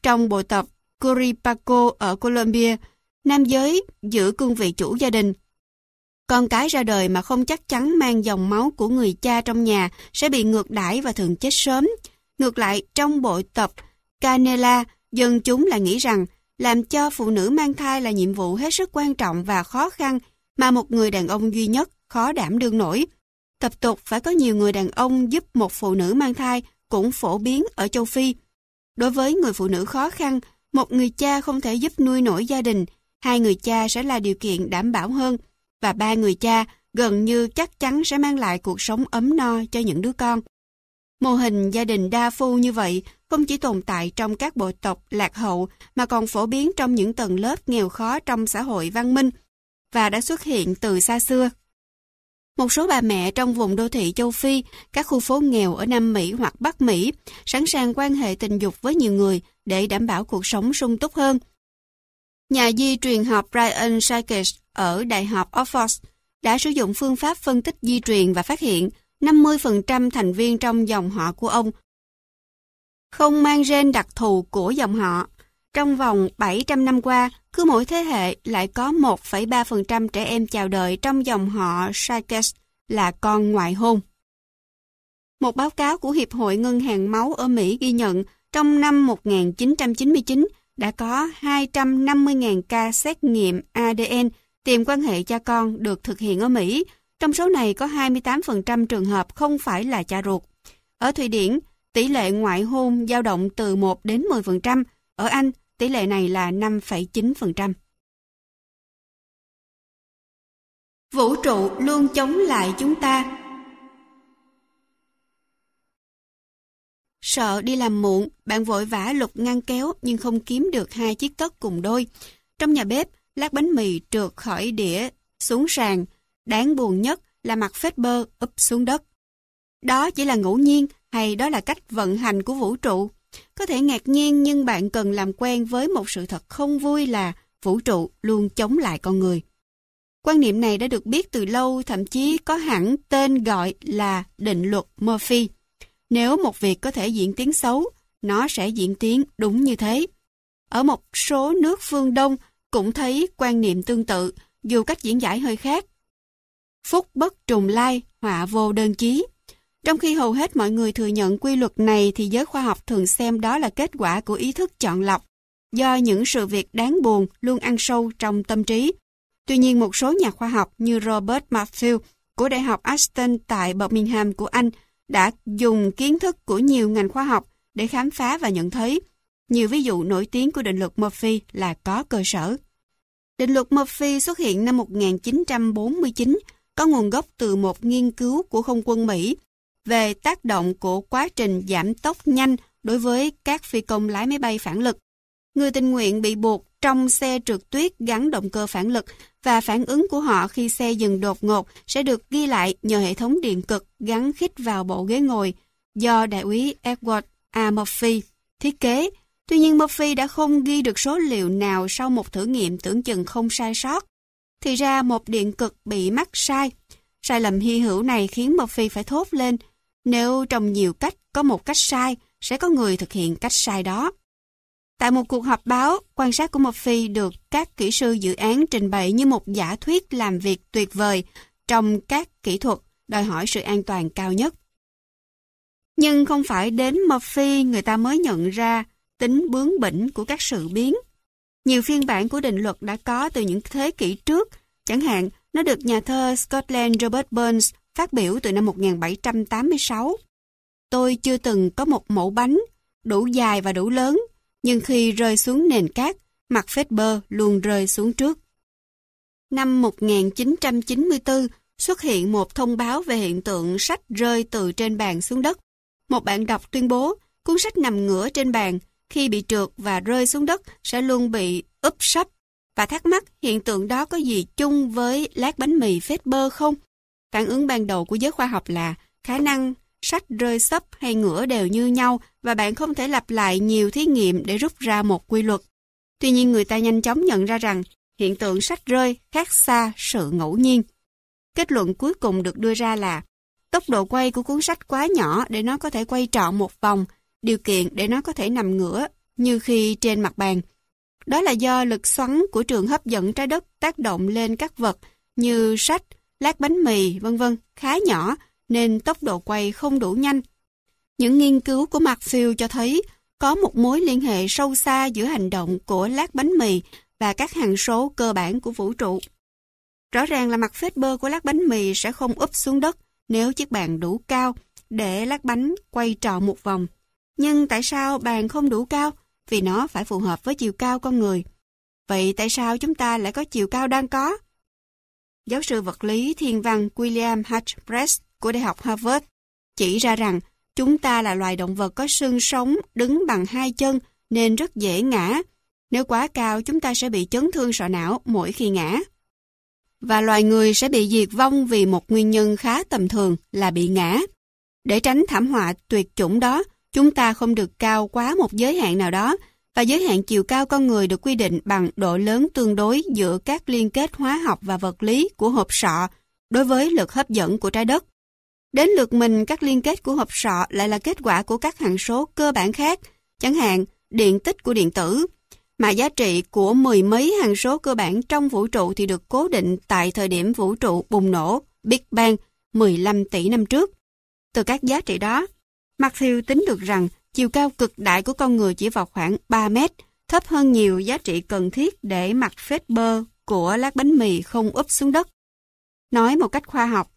Trong bộ tộc Curipaco ở Colombia, nam giới giữ cương vị chủ gia đình. Con cái ra đời mà không chắc chắn mang dòng máu của người cha trong nhà sẽ bị ngược đãi và thường chết sớm. Ngược lại, trong bộ tộc Canela, dân chúng lại nghĩ rằng làm cho phụ nữ mang thai là nhiệm vụ hết sức quan trọng và khó khăn mà một người đàn ông duy nhất khó đảm đương nổi. Tập tục phải có nhiều người đàn ông giúp một phụ nữ mang thai cũng phổ biến ở châu Phi. Đối với người phụ nữ khó khăn, một người cha không thể giúp nuôi nổi gia đình, hai người cha sẽ là điều kiện đảm bảo hơn, và ba người cha gần như chắc chắn sẽ mang lại cuộc sống ấm no cho những đứa con. Mô hình gia đình đa phu như vậy không chỉ tồn tại trong các bộ tộc lạc hậu mà còn phổ biến trong những tầng lớp nghèo khó trong xã hội văn minh và đã xuất hiện từ xa xưa. Một số bà mẹ trong vùng đô thị châu Phi, các khu phố nghèo ở Nam Mỹ hoặc Bắc Mỹ sẵn sàng quan hệ tình dục với nhiều người để đảm bảo cuộc sống sung túc hơn. Nhà di truyền học Brian Sykes ở Đại học Oxford đã sử dụng phương pháp phân tích di truyền và phát hiện 50% thành viên trong dòng họ của ông không mang gen đặc thù của dòng họ. Trong vòng 700 năm qua, cứ mỗi thế hệ lại có 1,3% trẻ em chào đời trong dòng họ Sykes là con ngoại hôn. Một báo cáo của Hiệp hội Ngân hàng Máu ở Mỹ ghi nhận trong năm 1999 đã có 250.000 ca xét nghiệm ADN tìm quan hệ cha con được thực hiện ở Mỹ. Trong số này có 28% trường hợp không phải là cha ruột. Ở Thụy Điển, tỷ lệ ngoại hôn dao động từ 1 đến 10%. Ở Anh, tỷ lệ này là 5,9%. Vũ trụ luôn chống lại chúng ta. Sợ đi làm muộn, bạn vội vã lục ngăn kéo nhưng không kiếm được hai chiếc tất cùng đôi. Trong nhà bếp, lát bánh mì trượt khỏi đĩa xuống sàn. Đáng buồn nhất là mặt phết bơ úp xuống đất. Đó chỉ là ngẫu nhiên hay đó là cách vận hành của vũ trụ. Có thể ngạc nhiên nhưng bạn cần làm quen với một sự thật không vui là vũ trụ luôn chống lại con người. Quan niệm này đã được biết từ lâu, thậm chí có hẳn tên gọi là định luật Murphy. Nếu một việc có thể diễn tiến xấu, nó sẽ diễn tiến đúng như thế. Ở một số nước phương Đông cũng thấy quan niệm tương tự, dù cách diễn giải hơi khác. phúc bất trùng lai, họa vô đơn chí. Trong khi hầu hết mọi người thừa nhận quy luật này thì giới khoa học thường xem đó là kết quả của ý thức chọn lọc, do những sự việc đáng buồn luôn ăn sâu trong tâm trí. Tuy nhiên một số nhà khoa học như Robert Matthew của Đại học Aston tại Birmingham của Anh đã dùng kiến thức của nhiều ngành khoa học để khám phá và nhận thấy nhiều ví dụ nổi tiếng của định luật Murphy là có cơ sở. Định luật Murphy xuất hiện năm 1949, có nguồn gốc từ một nghiên cứu của không quân Mỹ về tác động của quá trình giảm tốc nhanh đối với các phi công lái máy bay phản lực. Người tình nguyện bị buộc trong xe trượt tuyết gắn động cơ phản lực và phản ứng của họ khi xe dừng đột ngột sẽ được ghi lại nhờ hệ thống điện cực gắn khít vào bộ ghế ngồi do đại úy Edward A. Murphy thiết kế. Tuy nhiên, Murphy đã không ghi được số liệu nào sau một thử nghiệm tưởng chừng không sai sót. Thì ra một điện cực bị mắc sai. Sai lầm hy hữu này khiến Murphy phải thốt lên nếu trong nhiều cách có một cách sai, sẽ có người thực hiện cách sai đó. Tại một cuộc họp báo, quan sát của Murphy được các kỹ sư dự án trình bày như một giả thuyết làm việc tuyệt vời trong các kỹ thuật đòi hỏi sự an toàn cao nhất. Nhưng không phải đến Murphy người ta mới nhận ra tính bướng bỉnh của các sự biến. Nhiều phiên bản của định luật đã có từ những thế kỷ trước, chẳng hạn nó được nhà thơ Scotland Robert Burns phát biểu từ năm 1786. Tôi chưa từng có một mẫu bánh đủ dài và đủ lớn, nhưng khi rơi xuống nền cát, mặt phết bơ luôn rơi xuống trước. Năm 1994, xuất hiện một thông báo về hiện tượng sách rơi từ trên bàn xuống đất. Một bạn đọc tuyên bố cuốn sách nằm ngửa trên bàn, khi bị trượt và rơi xuống đất sẽ luôn bị úp sấp và thắc mắc hiện tượng đó có gì chung với lát bánh mì phết bơ không? Phản ứng ban đầu của giới khoa học là khả năng sách rơi sấp hay ngửa đều như nhau và bạn không thể lặp lại nhiều thí nghiệm để rút ra một quy luật. Tuy nhiên người ta nhanh chóng nhận ra rằng hiện tượng sách rơi khác xa sự ngẫu nhiên. Kết luận cuối cùng được đưa ra là tốc độ quay của cuốn sách quá nhỏ để nó có thể quay trọn một vòng, điều kiện để nó có thể nằm ngửa như khi trên mặt bàn. Đó là do lực xoắn của trường hấp dẫn trái đất tác động lên các vật như sách, lát bánh mì, vân vân khá nhỏ nên tốc độ quay không đủ nhanh. Những nghiên cứu của Macfield cho thấy có một mối liên hệ sâu xa giữa hành động của lát bánh mì và các hằng số cơ bản của vũ trụ. Rõ ràng là mặt phết bơ của lát bánh mì sẽ không úp xuống đất nếu chiếc bàn đủ cao để lát bánh quay tròn một vòng. Nhưng tại sao bàn không đủ cao? Vì nó phải phù hợp với chiều cao con người. Vậy tại sao chúng ta lại có chiều cao đang có? Giáo sư vật lý thiên văn William H. Press của Đại học Harvard chỉ ra rằng chúng ta là loài động vật có xương sống đứng bằng hai chân nên rất dễ ngã. Nếu quá cao chúng ta sẽ bị chấn thương sọ não mỗi khi ngã. Và loài người sẽ bị diệt vong vì một nguyên nhân khá tầm thường là bị ngã. Để tránh thảm họa tuyệt chủng đó, chúng ta không được cao quá một giới hạn nào đó và giới hạn chiều cao con người được quy định bằng độ lớn tương đối giữa các liên kết hóa học và vật lý của hộp sọ đối với lực hấp dẫn của trái đất. Đến lượt mình, các liên kết của hộp sọ lại là kết quả của các hằng số cơ bản khác, chẳng hạn điện tích của điện tử, mà giá trị của mười mấy hằng số cơ bản trong vũ trụ thì được cố định tại thời điểm vũ trụ bùng nổ Big Bang 15 tỷ năm trước. Từ các giá trị đó, Matthew tính được rằng chiều cao cực đại của con người chỉ vào khoảng 3 mét, thấp hơn nhiều giá trị cần thiết để mặt phết bơ của lát bánh mì không úp xuống đất. Nói một cách khoa học,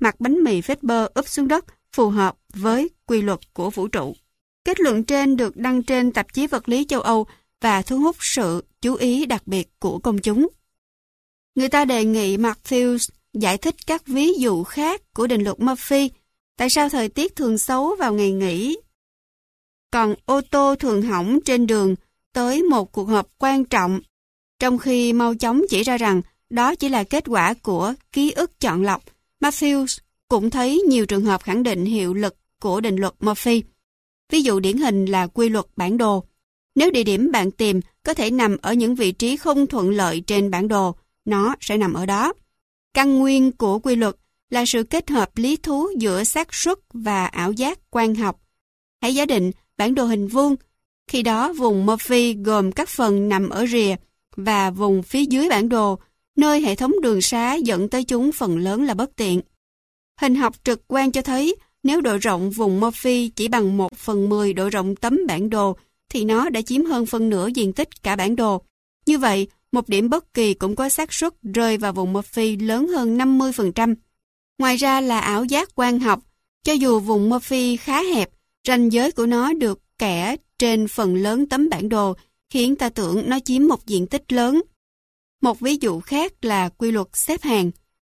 mặt bánh mì phết bơ úp xuống đất phù hợp với quy luật của vũ trụ. Kết luận trên được đăng trên tạp chí vật lý châu Âu và thu hút sự chú ý đặc biệt của công chúng. Người ta đề nghị Matthews giải thích các ví dụ khác của định luật Murphy. Tại sao thời tiết thường xấu vào ngày nghỉ còn ô tô thường hỏng trên đường tới một cuộc họp quan trọng, trong khi mau chóng chỉ ra rằng đó chỉ là kết quả của ký ức chọn lọc. Matthews cũng thấy nhiều trường hợp khẳng định hiệu lực của định luật Murphy. Ví dụ điển hình là quy luật bản đồ. Nếu địa điểm bạn tìm có thể nằm ở những vị trí không thuận lợi trên bản đồ, nó sẽ nằm ở đó. Căn nguyên của quy luật là sự kết hợp lý thú giữa xác suất và ảo giác quan học. Hãy giả định bản đồ hình vuông. Khi đó vùng Murphy gồm các phần nằm ở rìa và vùng phía dưới bản đồ nơi hệ thống đường xá dẫn tới chúng phần lớn là bất tiện. Hình học trực quan cho thấy nếu độ rộng vùng Murphy chỉ bằng 1 phần 10 độ rộng tấm bản đồ thì nó đã chiếm hơn phân nửa diện tích cả bản đồ. Như vậy, một điểm bất kỳ cũng có xác suất rơi vào vùng Murphy lớn hơn 50%. Ngoài ra là ảo giác quan học, cho dù vùng Murphy khá hẹp, ranh giới của nó được kẻ trên phần lớn tấm bản đồ, khiến ta tưởng nó chiếm một diện tích lớn. Một ví dụ khác là quy luật xếp hàng.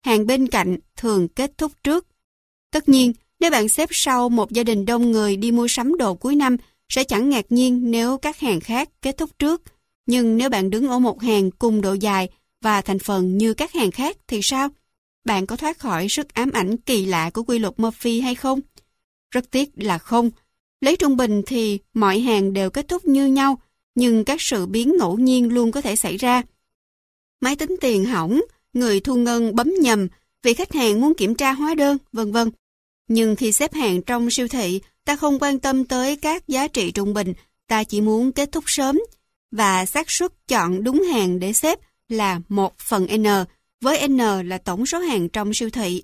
Hàng bên cạnh thường kết thúc trước. Tất nhiên, nếu bạn xếp sau một gia đình đông người đi mua sắm đồ cuối năm, sẽ chẳng ngạc nhiên nếu các hàng khác kết thúc trước. Nhưng nếu bạn đứng ở một hàng cùng độ dài và thành phần như các hàng khác thì sao? Bạn có thoát khỏi sức ám ảnh kỳ lạ của quy luật Murphy hay không? Rất tiếc là không. Lấy trung bình thì mọi hàng đều kết thúc như nhau, nhưng các sự biến ngẫu nhiên luôn có thể xảy ra. Máy tính tiền hỏng, người thu ngân bấm nhầm, vì khách hàng muốn kiểm tra hóa đơn, vân vân. Nhưng khi xếp hàng trong siêu thị, ta không quan tâm tới các giá trị trung bình, ta chỉ muốn kết thúc sớm. Và xác suất chọn đúng hàng để xếp là 1 phần N, với N là tổng số hàng trong siêu thị.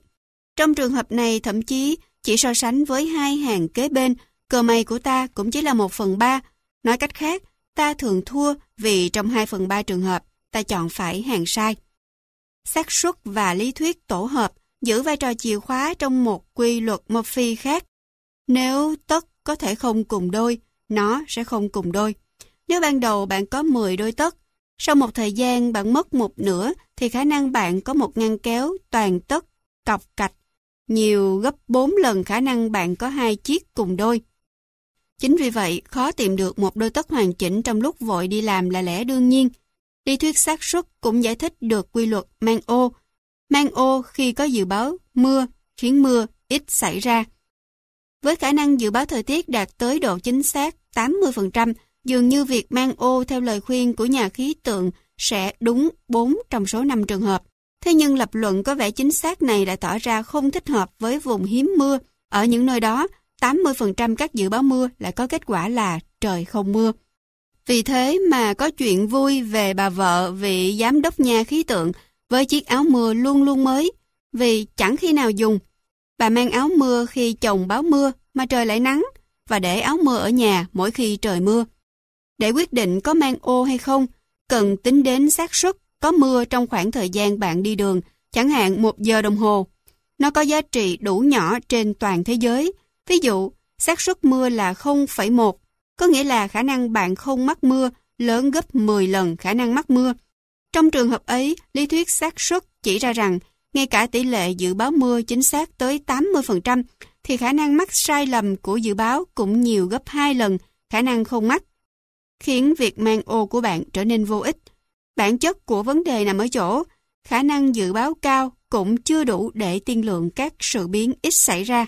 Trong trường hợp này thậm chí chỉ so sánh với hai hàng kế bên, cờ may của ta cũng chỉ là 1 phần 3. Nói cách khác, ta thường thua vì trong 2 phần 3 trường hợp, ta chọn phải hàng sai. xác suất và lý thuyết tổ hợp giữ vai trò chìa khóa trong một quy luật Murphy khác. Nếu tất có thể không cùng đôi, nó sẽ không cùng đôi. Nếu ban đầu bạn có 10 đôi tất, sau một thời gian bạn mất một nửa thì khả năng bạn có một ngăn kéo toàn tất, cọc cạch, nhiều gấp 4 lần khả năng bạn có hai chiếc cùng đôi. Chính vì vậy, khó tìm được một đôi tất hoàn chỉnh trong lúc vội đi làm là lẽ đương nhiên. Lý thuyết xác suất cũng giải thích được quy luật mang ô. Mang ô khi có dự báo mưa khiến mưa ít xảy ra. Với khả năng dự báo thời tiết đạt tới độ chính xác 80%, dường như việc mang ô theo lời khuyên của nhà khí tượng sẽ đúng 4 trong số 5 trường hợp. Thế nhưng lập luận có vẻ chính xác này lại tỏ ra không thích hợp với vùng hiếm mưa. Ở những nơi đó, 80% các dự báo mưa lại có kết quả là trời không mưa. Vì thế mà có chuyện vui về bà vợ vị giám đốc nhà khí tượng với chiếc áo mưa luôn luôn mới, vì chẳng khi nào dùng. Bà mang áo mưa khi chồng báo mưa mà trời lại nắng và để áo mưa ở nhà mỗi khi trời mưa. Để quyết định có mang ô hay không, cần tính đến xác suất có mưa trong khoảng thời gian bạn đi đường, chẳng hạn một giờ đồng hồ. Nó có giá trị đủ nhỏ trên toàn thế giới. Ví dụ, xác suất mưa là 0,1, có nghĩa là khả năng bạn không mắc mưa lớn gấp 10 lần khả năng mắc mưa. Trong trường hợp ấy, lý thuyết xác suất chỉ ra rằng ngay cả tỷ lệ dự báo mưa chính xác tới 80%, thì khả năng mắc sai lầm của dự báo cũng nhiều gấp 2 lần khả năng không mắc, khiến việc mang ô của bạn trở nên vô ích. Bản chất của vấn đề nằm ở chỗ, khả năng dự báo cao cũng chưa đủ để tiên lượng các sự biến ít xảy ra.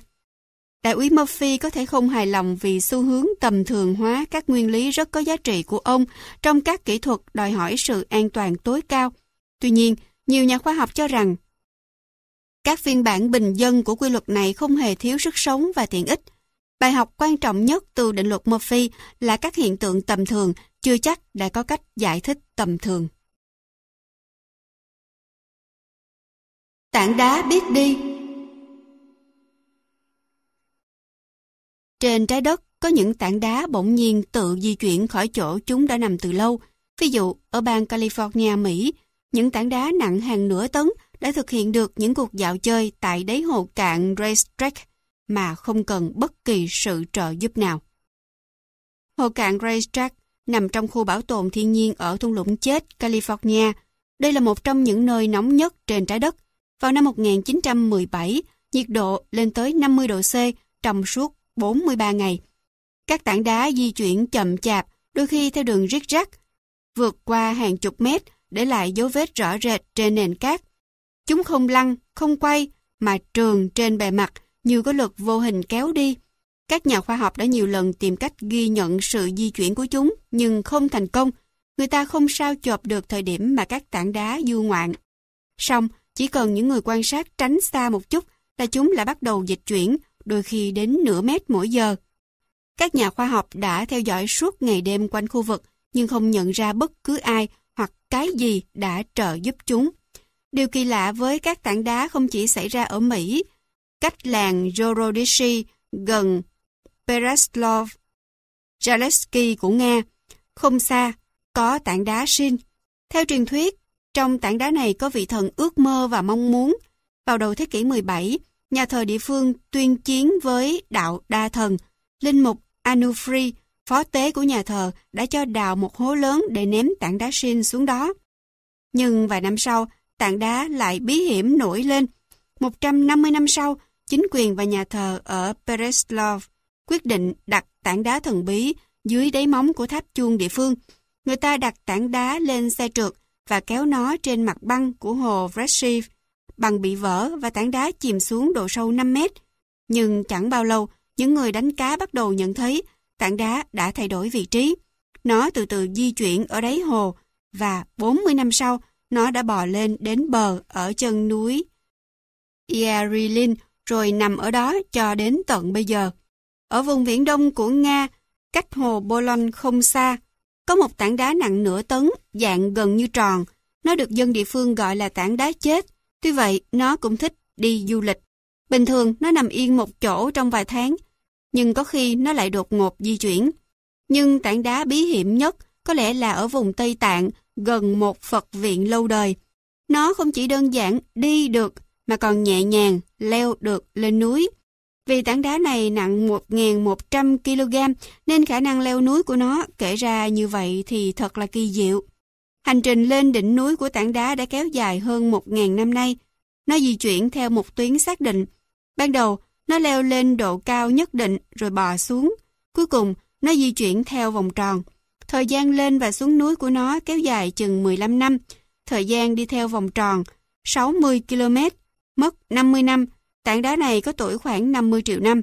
Đại úy Murphy có thể không hài lòng vì xu hướng tầm thường hóa các nguyên lý rất có giá trị của ông trong các kỹ thuật đòi hỏi sự an toàn tối cao. Tuy nhiên, nhiều nhà khoa học cho rằng các phiên bản bình dân của quy luật này không hề thiếu sức sống và tiện ích. Bài học quan trọng nhất từ định luật Murphy là các hiện tượng tầm thường chưa chắc đã có cách giải thích tầm thường. Tảng đá biết đi Trên trái đất có những tảng đá bỗng nhiên tự di chuyển khỏi chỗ chúng đã nằm từ lâu. Ví dụ, ở bang California, Mỹ, những tảng đá nặng hàng nửa tấn đã thực hiện được những cuộc dạo chơi tại đáy hồ cạn Racetrack mà không cần bất kỳ sự trợ giúp nào. Hồ cạn Racetrack nằm trong khu bảo tồn thiên nhiên ở thung lũng chết California. Đây là một trong những nơi nóng nhất trên trái đất. Vào năm 1917, nhiệt độ lên tới 50 độ C trong suốt 43 ngày. Các tảng đá di chuyển chậm chạp, đôi khi theo đường rít rắc, vượt qua hàng chục mét để lại dấu vết rõ rệt trên nền cát. Chúng không lăn, không quay, mà trường trên bề mặt như có lực vô hình kéo đi. Các nhà khoa học đã nhiều lần tìm cách ghi nhận sự di chuyển của chúng, nhưng không thành công. Người ta không sao chộp được thời điểm mà các tảng đá du ngoạn. Xong, chỉ cần những người quan sát tránh xa một chút là chúng lại bắt đầu dịch chuyển, đôi khi đến nửa mét mỗi giờ. Các nhà khoa học đã theo dõi suốt ngày đêm quanh khu vực, nhưng không nhận ra bất cứ ai hoặc cái gì đã trợ giúp chúng. Điều kỳ lạ với các tảng đá không chỉ xảy ra ở Mỹ, cách làng Jorodishi gần Pereslov, Jaleski của Nga, không xa, có tảng đá Shin. Theo truyền thuyết, trong tảng đá này có vị thần ước mơ và mong muốn. Vào đầu thế kỷ 17, nhà thờ địa phương tuyên chiến với đạo đa thần. Linh mục Anufri, phó tế của nhà thờ, đã cho đào một hố lớn để ném tảng đá xin xuống đó. Nhưng vài năm sau, tảng đá lại bí hiểm nổi lên. 150 năm sau, chính quyền và nhà thờ ở Pereslov quyết định đặt tảng đá thần bí dưới đáy móng của tháp chuông địa phương. Người ta đặt tảng đá lên xe trượt và kéo nó trên mặt băng của hồ Vreshiv. Bằng bị vỡ và tảng đá chìm xuống độ sâu 5 mét. Nhưng chẳng bao lâu, những người đánh cá bắt đầu nhận thấy tảng đá đã thay đổi vị trí. Nó từ từ di chuyển ở đáy hồ và 40 năm sau, nó đã bò lên đến bờ ở chân núi Iarilin rồi nằm ở đó cho đến tận bây giờ. Ở vùng viễn đông của Nga, cách hồ Bolon không xa, có một tảng đá nặng nửa tấn, dạng gần như tròn. Nó được dân địa phương gọi là tảng đá chết. Tuy vậy, nó cũng thích đi du lịch. Bình thường, nó nằm yên một chỗ trong vài tháng, nhưng có khi nó lại đột ngột di chuyển. Nhưng tảng đá bí hiểm nhất có lẽ là ở vùng Tây Tạng, gần một Phật viện lâu đời. Nó không chỉ đơn giản đi được, mà còn nhẹ nhàng leo được lên núi. Vì tảng đá này nặng 1.100 kg nên khả năng leo núi của nó kể ra như vậy thì thật là kỳ diệu. Hành trình lên đỉnh núi của tảng đá đã kéo dài hơn 1.000 năm nay. Nó di chuyển theo một tuyến xác định. Ban đầu, nó leo lên độ cao nhất định rồi bò xuống. Cuối cùng, nó di chuyển theo vòng tròn. Thời gian lên và xuống núi của nó kéo dài chừng 15 năm. Thời gian đi theo vòng tròn 60 km, mất 50 năm tảng đá này có tuổi khoảng 50 triệu năm.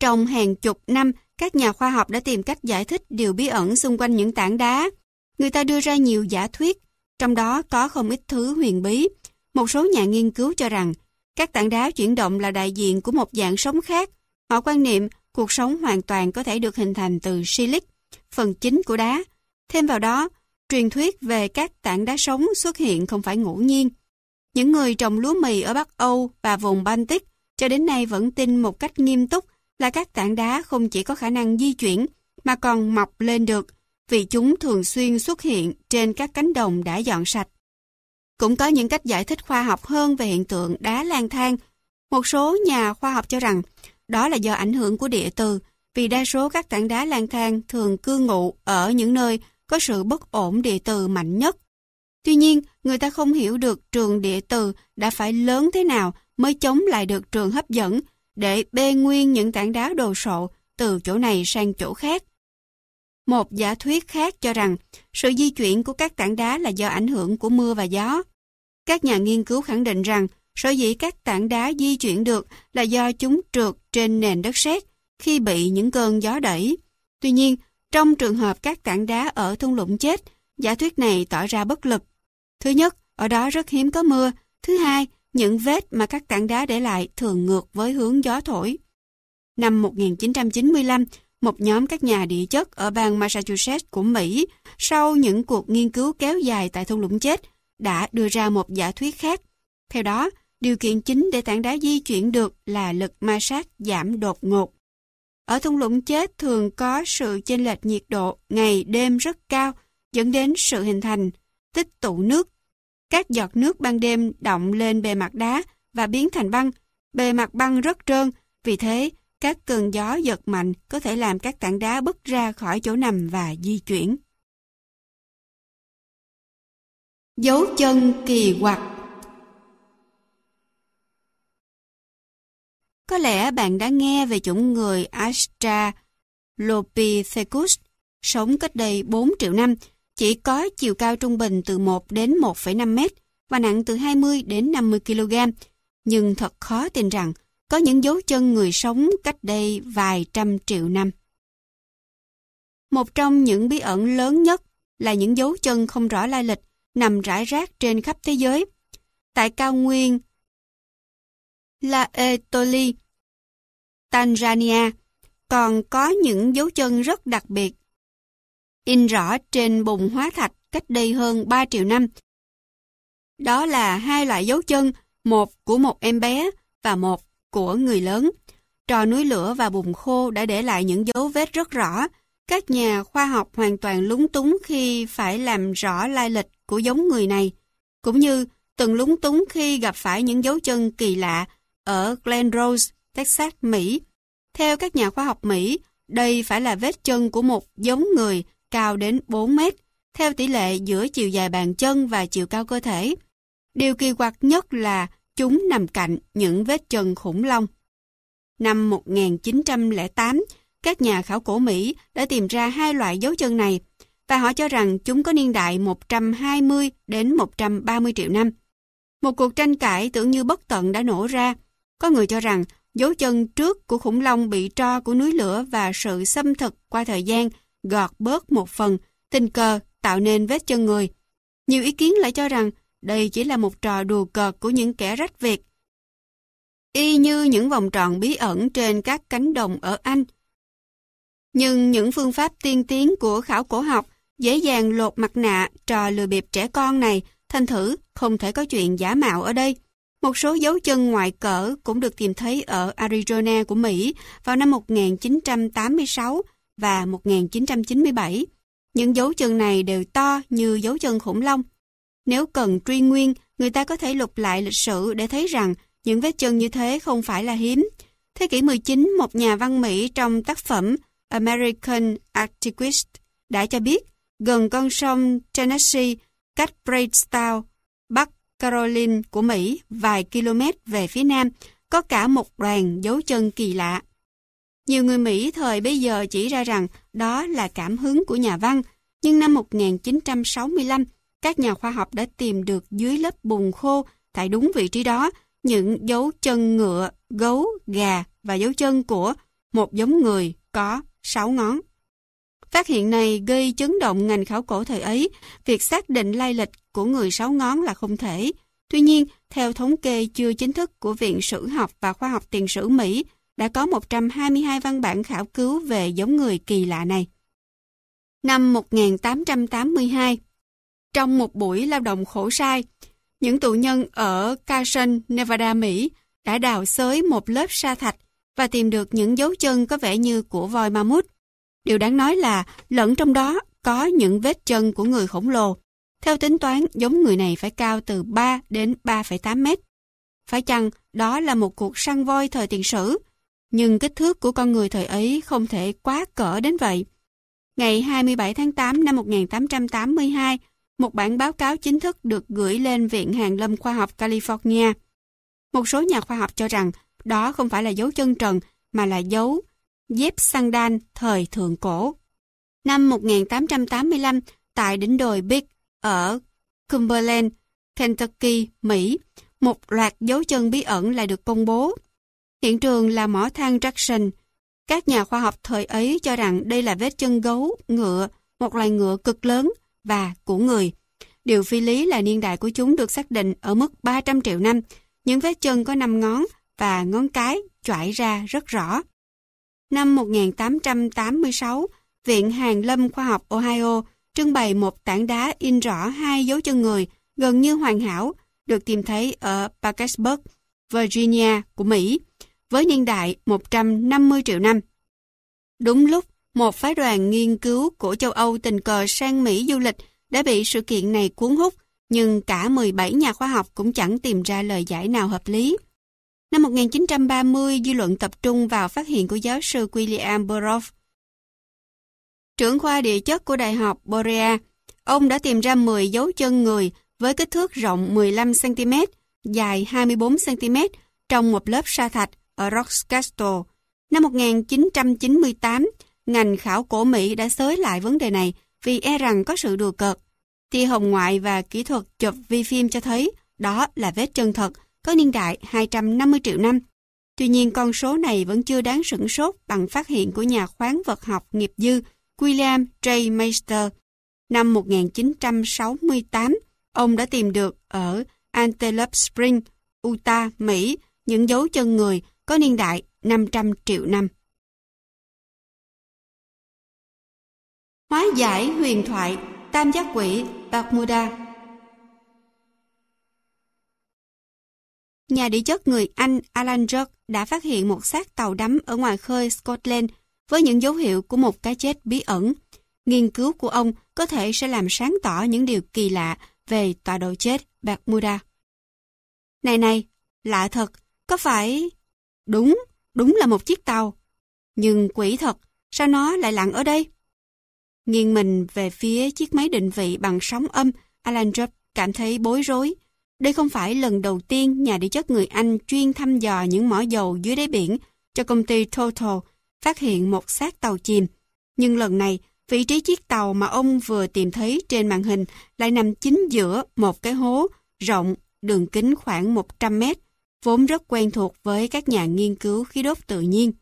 Trong hàng chục năm, các nhà khoa học đã tìm cách giải thích điều bí ẩn xung quanh những tảng đá. Người ta đưa ra nhiều giả thuyết, trong đó có không ít thứ huyền bí. Một số nhà nghiên cứu cho rằng, các tảng đá chuyển động là đại diện của một dạng sống khác. Họ quan niệm cuộc sống hoàn toàn có thể được hình thành từ silic, phần chính của đá. Thêm vào đó, truyền thuyết về các tảng đá sống xuất hiện không phải ngẫu nhiên. Những người trồng lúa mì ở Bắc Âu và vùng Baltic cho đến nay vẫn tin một cách nghiêm túc là các tảng đá không chỉ có khả năng di chuyển mà còn mọc lên được vì chúng thường xuyên xuất hiện trên các cánh đồng đã dọn sạch. Cũng có những cách giải thích khoa học hơn về hiện tượng đá lang thang. Một số nhà khoa học cho rằng đó là do ảnh hưởng của địa từ, vì đa số các tảng đá lang thang thường cư ngụ ở những nơi có sự bất ổn địa từ mạnh nhất. Tuy nhiên, người ta không hiểu được trường địa từ đã phải lớn thế nào mới chống lại được trường hấp dẫn để bê nguyên những tảng đá đồ sộ từ chỗ này sang chỗ khác. Một giả thuyết khác cho rằng sự di chuyển của các tảng đá là do ảnh hưởng của mưa và gió. Các nhà nghiên cứu khẳng định rằng sở dĩ các tảng đá di chuyển được là do chúng trượt trên nền đất sét khi bị những cơn gió đẩy. Tuy nhiên, trong trường hợp các tảng đá ở thung lũng chết, giả thuyết này tỏ ra bất lực. Thứ nhất, ở đó rất hiếm có mưa. Thứ hai, những vết mà các tảng đá để lại thường ngược với hướng gió thổi. Năm 1995, một nhóm các nhà địa chất ở bang Massachusetts của Mỹ, sau những cuộc nghiên cứu kéo dài tại thung lũng chết, đã đưa ra một giả thuyết khác. Theo đó, điều kiện chính để tảng đá di chuyển được là lực ma sát giảm đột ngột. Ở thung lũng chết thường có sự chênh lệch nhiệt độ ngày đêm rất cao, dẫn đến sự hình thành tích tụ nước. Các giọt nước ban đêm động lên bề mặt đá và biến thành băng. Bề mặt băng rất trơn, vì thế các cơn gió giật mạnh có thể làm các tảng đá bứt ra khỏi chỗ nằm và di chuyển. Dấu chân kỳ quặc Có lẽ bạn đã nghe về chủng người Australopithecus sống cách đây 4 triệu năm chỉ có chiều cao trung bình từ 1 đến 1,5 mét và nặng từ 20 đến 50 kg. Nhưng thật khó tin rằng có những dấu chân người sống cách đây vài trăm triệu năm. Một trong những bí ẩn lớn nhất là những dấu chân không rõ lai lịch nằm rải rác trên khắp thế giới. Tại cao nguyên La Etoli, Tanzania, còn có những dấu chân rất đặc biệt in rõ trên bùn hóa thạch cách đây hơn 3 triệu năm. Đó là hai loại dấu chân, một của một em bé và một của người lớn. Trò núi lửa và bùn khô đã để lại những dấu vết rất rõ. Các nhà khoa học hoàn toàn lúng túng khi phải làm rõ lai lịch của giống người này, cũng như từng lúng túng khi gặp phải những dấu chân kỳ lạ ở Glen Rose, Texas, Mỹ. Theo các nhà khoa học Mỹ, đây phải là vết chân của một giống người cao đến 4 mét, theo tỷ lệ giữa chiều dài bàn chân và chiều cao cơ thể. Điều kỳ quặc nhất là chúng nằm cạnh những vết chân khủng long. Năm 1908, các nhà khảo cổ Mỹ đã tìm ra hai loại dấu chân này và họ cho rằng chúng có niên đại 120 đến 130 triệu năm. Một cuộc tranh cãi tưởng như bất tận đã nổ ra. Có người cho rằng dấu chân trước của khủng long bị tro của núi lửa và sự xâm thực qua thời gian gọt bớt một phần, tình cờ tạo nên vết chân người. Nhiều ý kiến lại cho rằng đây chỉ là một trò đùa cợt của những kẻ rách việc. Y như những vòng tròn bí ẩn trên các cánh đồng ở Anh. Nhưng những phương pháp tiên tiến của khảo cổ học dễ dàng lột mặt nạ trò lừa bịp trẻ con này, thành thử không thể có chuyện giả mạo ở đây. Một số dấu chân ngoại cỡ cũng được tìm thấy ở Arizona của Mỹ vào năm 1986 và 1997. Những dấu chân này đều to như dấu chân khủng long. Nếu cần truy nguyên, người ta có thể lục lại lịch sử để thấy rằng những vết chân như thế không phải là hiếm. Thế kỷ 19, một nhà văn Mỹ trong tác phẩm American Antiquist đã cho biết gần con sông Tennessee cách Braidstown, Bắc Caroline của Mỹ vài km về phía nam có cả một đoàn dấu chân kỳ lạ. Nhiều người Mỹ thời bây giờ chỉ ra rằng đó là cảm hứng của nhà văn, nhưng năm 1965, các nhà khoa học đã tìm được dưới lớp bùn khô tại đúng vị trí đó những dấu chân ngựa, gấu, gà và dấu chân của một giống người có 6 ngón. Phát hiện này gây chấn động ngành khảo cổ thời ấy, việc xác định lai lịch của người sáu ngón là không thể. Tuy nhiên, theo thống kê chưa chính thức của Viện Sử học và Khoa học Tiền sử Mỹ, đã có 122 văn bản khảo cứu về giống người kỳ lạ này. Năm 1882, trong một buổi lao động khổ sai, những tù nhân ở Carson, Nevada, Mỹ đã đào xới một lớp sa thạch và tìm được những dấu chân có vẻ như của voi mammoth. Điều đáng nói là lẫn trong đó có những vết chân của người khổng lồ. Theo tính toán, giống người này phải cao từ 3 đến 3,8 mét. Phải chăng đó là một cuộc săn voi thời tiền sử? Nhưng kích thước của con người thời ấy không thể quá cỡ đến vậy. Ngày 27 tháng 8 năm 1882, một bản báo cáo chính thức được gửi lên Viện Hàn lâm Khoa học California. Một số nhà khoa học cho rằng đó không phải là dấu chân trần mà là dấu dép sandal thời thượng cổ. Năm 1885, tại đỉnh đồi Big ở Cumberland, Kentucky, Mỹ, một loạt dấu chân bí ẩn lại được công bố. Hiện trường là mỏ than Jackson. Các nhà khoa học thời ấy cho rằng đây là vết chân gấu, ngựa, một loài ngựa cực lớn và của người. Điều phi lý là niên đại của chúng được xác định ở mức 300 triệu năm. Những vết chân có 5 ngón và ngón cái chọi ra rất rõ. Năm 1886, Viện Hàn lâm Khoa học Ohio trưng bày một tảng đá in rõ hai dấu chân người gần như hoàn hảo được tìm thấy ở Parkersburg, Virginia của Mỹ với niên đại 150 triệu năm. Đúng lúc, một phái đoàn nghiên cứu của châu Âu tình cờ sang Mỹ du lịch đã bị sự kiện này cuốn hút, nhưng cả 17 nhà khoa học cũng chẳng tìm ra lời giải nào hợp lý. Năm 1930, dư luận tập trung vào phát hiện của giáo sư William Burroughs, trưởng khoa địa chất của Đại học Borea. Ông đã tìm ra 10 dấu chân người với kích thước rộng 15cm, dài 24cm trong một lớp sa thạch ở Roxcastle. Năm 1998, ngành khảo cổ Mỹ đã xới lại vấn đề này vì e rằng có sự đùa cợt. Tia hồng ngoại và kỹ thuật chụp vi phim cho thấy đó là vết chân thật, có niên đại 250 triệu năm. Tuy nhiên con số này vẫn chưa đáng sửng sốt bằng phát hiện của nhà khoáng vật học nghiệp dư William J. Meister. Năm 1968, ông đã tìm được ở Antelope Spring, Utah, Mỹ, những dấu chân người có niên đại 500 triệu năm. Hóa giải huyền thoại Tam giác quỷ Bermuda nhà địa chất người Anh Alan Rudd đã phát hiện một xác tàu đắm ở ngoài khơi Scotland với những dấu hiệu của một cái chết bí ẩn. Nghiên cứu của ông có thể sẽ làm sáng tỏ những điều kỳ lạ về tọa độ chết Bermuda. Này này, lạ thật, có phải... Đúng, đúng là một chiếc tàu. Nhưng quỷ thật, sao nó lại lặn ở đây? Nghiêng mình về phía chiếc máy định vị bằng sóng âm, Alan Rudd cảm thấy bối rối. Đây không phải lần đầu tiên nhà địa chất người Anh chuyên thăm dò những mỏ dầu dưới đáy biển cho công ty Total phát hiện một xác tàu chìm. Nhưng lần này, vị trí chiếc tàu mà ông vừa tìm thấy trên màn hình lại nằm chính giữa một cái hố rộng, đường kính khoảng 100 mét, vốn rất quen thuộc với các nhà nghiên cứu khí đốt tự nhiên.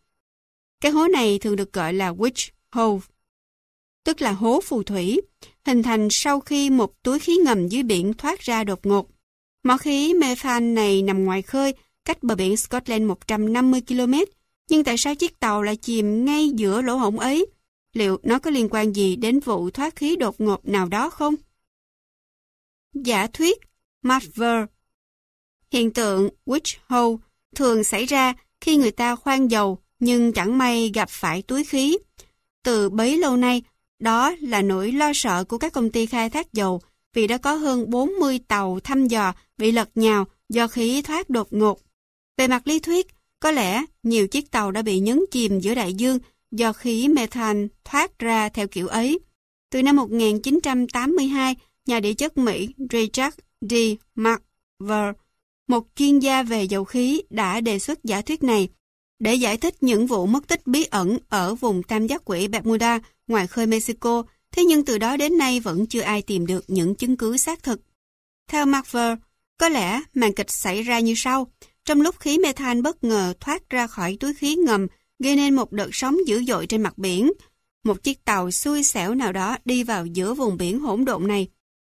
Cái hố này thường được gọi là Witch Hole, tức là hố phù thủy, hình thành sau khi một túi khí ngầm dưới biển thoát ra đột ngột. Mỏ khí methane này nằm ngoài khơi, cách bờ biển Scotland 150 km, nhưng tại sao chiếc tàu lại chìm ngay giữa lỗ hổng ấy? Liệu nó có liên quan gì đến vụ thoát khí đột ngột nào đó không? Giả thuyết Marver Hiện tượng witch hole thường xảy ra khi người ta khoan dầu nhưng chẳng may gặp phải túi khí. Từ bấy lâu nay, đó là nỗi lo sợ của các công ty khai thác dầu vì đã có hơn 40 tàu thăm dò bị lật nhào do khí thoát đột ngột. Về mặt lý thuyết, có lẽ nhiều chiếc tàu đã bị nhấn chìm giữa đại dương do khí methane thoát ra theo kiểu ấy. Từ năm 1982, nhà địa chất Mỹ Richard D. McVer, một chuyên gia về dầu khí đã đề xuất giả thuyết này để giải thích những vụ mất tích bí ẩn ở vùng tam giác quỷ Bermuda ngoài khơi Mexico, thế nhưng từ đó đến nay vẫn chưa ai tìm được những chứng cứ xác thực. Theo McVer, có lẽ màn kịch xảy ra như sau. Trong lúc khí methane bất ngờ thoát ra khỏi túi khí ngầm, gây nên một đợt sóng dữ dội trên mặt biển. Một chiếc tàu xui xẻo nào đó đi vào giữa vùng biển hỗn độn này.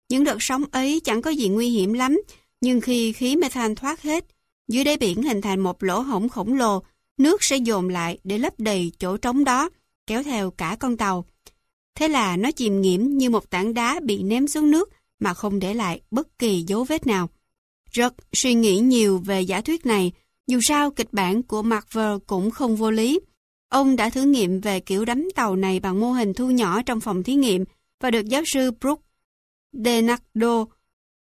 Những đợt sóng ấy chẳng có gì nguy hiểm lắm, nhưng khi khí methane thoát hết, dưới đáy biển hình thành một lỗ hổng khổng lồ, nước sẽ dồn lại để lấp đầy chỗ trống đó, kéo theo cả con tàu. Thế là nó chìm nghiễm như một tảng đá bị ném xuống nước mà không để lại bất kỳ dấu vết nào. Rất suy nghĩ nhiều về giả thuyết này, dù sao kịch bản của Marvel cũng không vô lý. Ông đã thử nghiệm về kiểu đắm tàu này bằng mô hình thu nhỏ trong phòng thí nghiệm và được giáo sư Brooke Denardo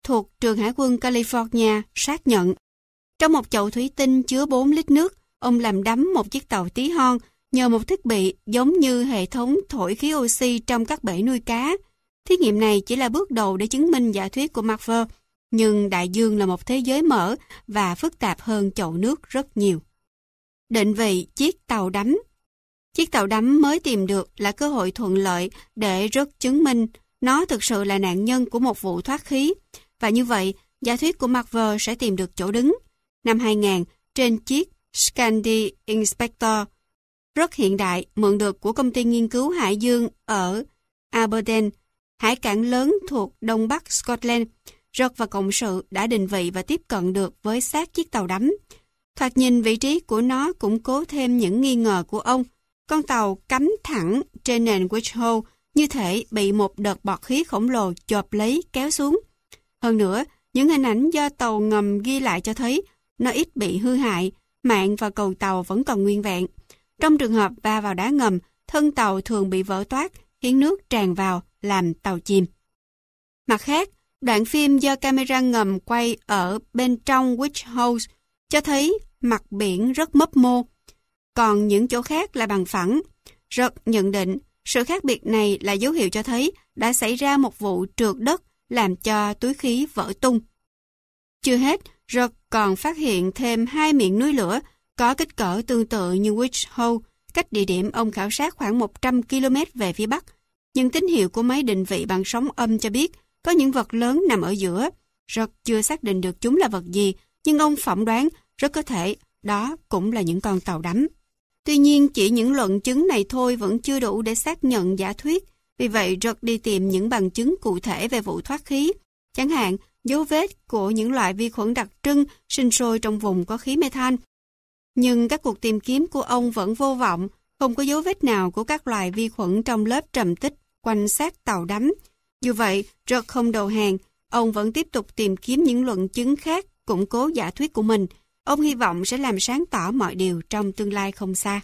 thuộc trường Hải quân California xác nhận. Trong một chậu thủy tinh chứa 4 lít nước, ông làm đắm một chiếc tàu tí hon nhờ một thiết bị giống như hệ thống thổi khí oxy trong các bể nuôi cá. Thí nghiệm này chỉ là bước đầu để chứng minh giả thuyết của Marver, nhưng đại dương là một thế giới mở và phức tạp hơn chậu nước rất nhiều. Định vị chiếc tàu đắm Chiếc tàu đắm mới tìm được là cơ hội thuận lợi để rất chứng minh nó thực sự là nạn nhân của một vụ thoát khí. Và như vậy, giả thuyết của Marvel sẽ tìm được chỗ đứng. Năm 2000, trên chiếc Scandi Inspector rất hiện đại, mượn được của công ty nghiên cứu hải dương ở Aberdeen, hải cảng lớn thuộc đông bắc Scotland, Rớt và cộng sự đã định vị và tiếp cận được với xác chiếc tàu đắm. Thoạt nhìn vị trí của nó củng cố thêm những nghi ngờ của ông. Con tàu cắm thẳng trên nền Witch Hole như thể bị một đợt bọt khí khổng lồ chộp lấy kéo xuống. Hơn nữa, những hình ảnh do tàu ngầm ghi lại cho thấy nó ít bị hư hại, mạng và cầu tàu vẫn còn nguyên vẹn. Trong trường hợp va vào đá ngầm, thân tàu thường bị vỡ toát, khiến nước tràn vào, làm tàu chìm. Mặt khác, đoạn phim do camera ngầm quay ở bên trong Witch House cho thấy mặt biển rất mấp mô, còn những chỗ khác là bằng phẳng. Rất nhận định, sự khác biệt này là dấu hiệu cho thấy đã xảy ra một vụ trượt đất làm cho túi khí vỡ tung. Chưa hết, Rock còn phát hiện thêm hai miệng núi lửa có kích cỡ tương tự như Witch Hole, cách địa điểm ông khảo sát khoảng 100 km về phía bắc. Nhưng tín hiệu của máy định vị bằng sóng âm cho biết có những vật lớn nằm ở giữa. Rock chưa xác định được chúng là vật gì, nhưng ông phỏng đoán rất có thể đó cũng là những con tàu đắm. Tuy nhiên, chỉ những luận chứng này thôi vẫn chưa đủ để xác nhận giả thuyết. Vì vậy, Rod đi tìm những bằng chứng cụ thể về vụ thoát khí. Chẳng hạn, dấu vết của những loại vi khuẩn đặc trưng sinh sôi trong vùng có khí methane nhưng các cuộc tìm kiếm của ông vẫn vô vọng, không có dấu vết nào của các loài vi khuẩn trong lớp trầm tích quanh sát tàu đắm. Dù vậy, Rod không đầu hàng, ông vẫn tiếp tục tìm kiếm những luận chứng khác củng cố giả thuyết của mình. Ông hy vọng sẽ làm sáng tỏ mọi điều trong tương lai không xa.